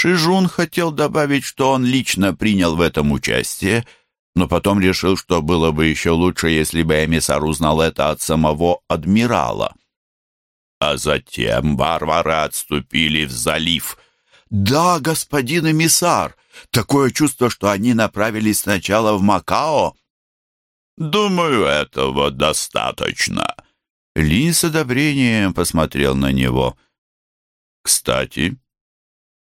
Шижун хотел добавить, что он лично принял в этом участие, но потом решил, что было бы еще лучше, если бы эмиссар узнал это от самого адмирала. А затем варвары отступили в залив. «Да, господин эмиссар, такое чувство, что они направились сначала в Макао». «Думаю, этого достаточно». Ли с одобрением посмотрел на него. «Кстати,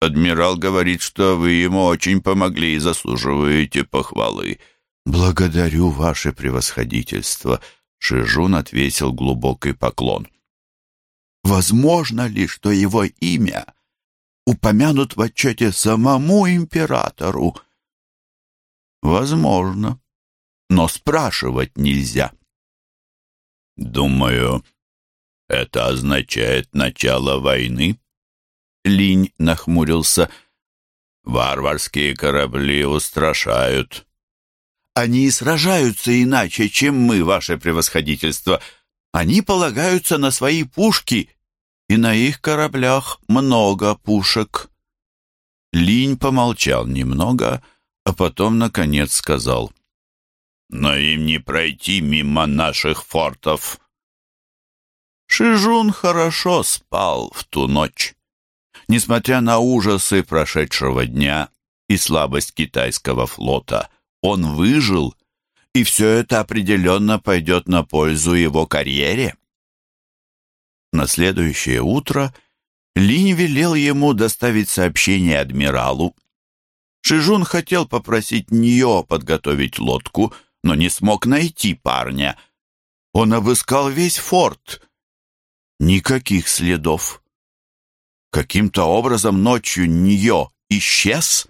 адмирал говорит, что вы ему очень помогли и заслуживаете похвалы». «Благодарю ваше превосходительство», — Шижун отвесил глубокий поклон. «Возможно ли, что его имя упомянут в отчете самому императору?» «Возможно», но спрашивать нельзя. Думаю, это означает начало войны. Линь нахмурился. Варварские корабли устрашают. Они сражаются иначе, чем мы, ваше превосходительство. Они полагаются на свои пушки, и на их кораблях много пушек. Линь помолчал немного, а потом, наконец, сказал — но им не пройти мимо наших фортов. Шижун хорошо спал в ту ночь. Несмотря на ужасы прошедшего дня и слабость китайского флота, он выжил, и все это определенно пойдет на пользу его карьере. На следующее утро Линь велел ему доставить сообщение адмиралу. Шижун хотел попросить нее подготовить лодку, но не смог найти парня. Он обыскал весь форт. Никаких следов. Каким-то образом ночью Ньо исчез.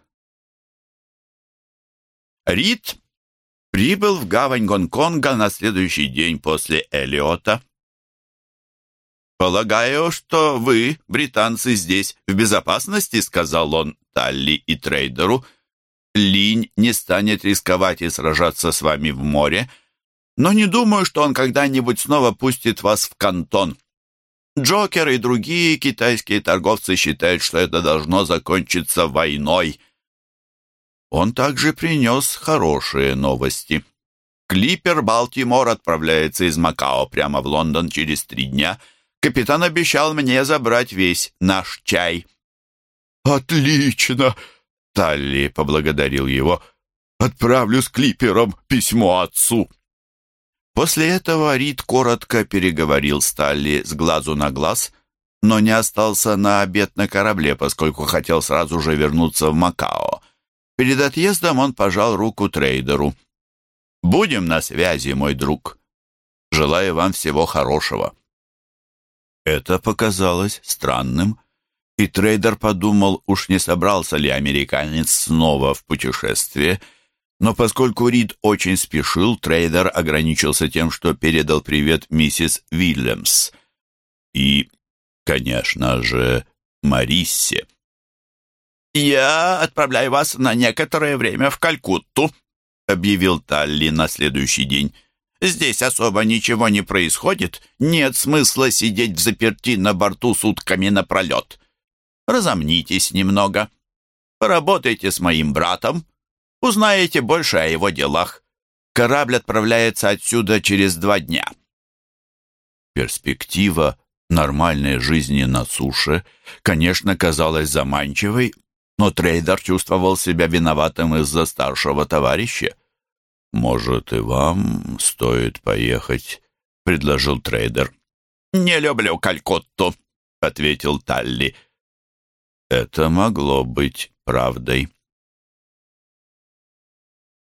Рид прибыл в гавань Гонконга на следующий день после Элиота. «Полагаю, что вы, британцы, здесь в безопасности», — сказал он Талли и трейдеру, Линь не станет рисковать и сражаться с вами в море, но не думаю, что он когда-нибудь снова пустит вас в кантон. Джокер и другие китайские торговцы считают, что это должно закончиться войной. Он также принес хорошие новости. Клипер Балтимор отправляется из Макао прямо в Лондон через три дня. Капитан обещал мне забрать весь наш чай. «Отлично!» Талли поблагодарил его. «Отправлю с клипером письмо отцу». После этого Рид коротко переговорил с Талли с глазу на глаз, но не остался на обед на корабле, поскольку хотел сразу же вернуться в Макао. Перед отъездом он пожал руку трейдеру. «Будем на связи, мой друг. Желаю вам всего хорошего». Это показалось странным, и трейдер подумал, уж не собрался ли американец снова в путешествие. Но поскольку Рид очень спешил, трейдер ограничился тем, что передал привет миссис Вильямс. И, конечно же, Мариссе. «Я отправляю вас на некоторое время в Калькутту», объявил Талли на следующий день. «Здесь особо ничего не происходит. Нет смысла сидеть в заперти на борту сутками напролет разомнитесь немного. Поработайте с моим братом, узнаете больше о его делах. Корабль отправляется отсюда через два дня». Перспектива нормальной жизни на суше, конечно, казалась заманчивой, но трейдер чувствовал себя виноватым из-за старшего товарища. «Может, и вам стоит поехать?» — предложил трейдер. «Не люблю Калькутту», — ответил Талли. Это могло быть правдой.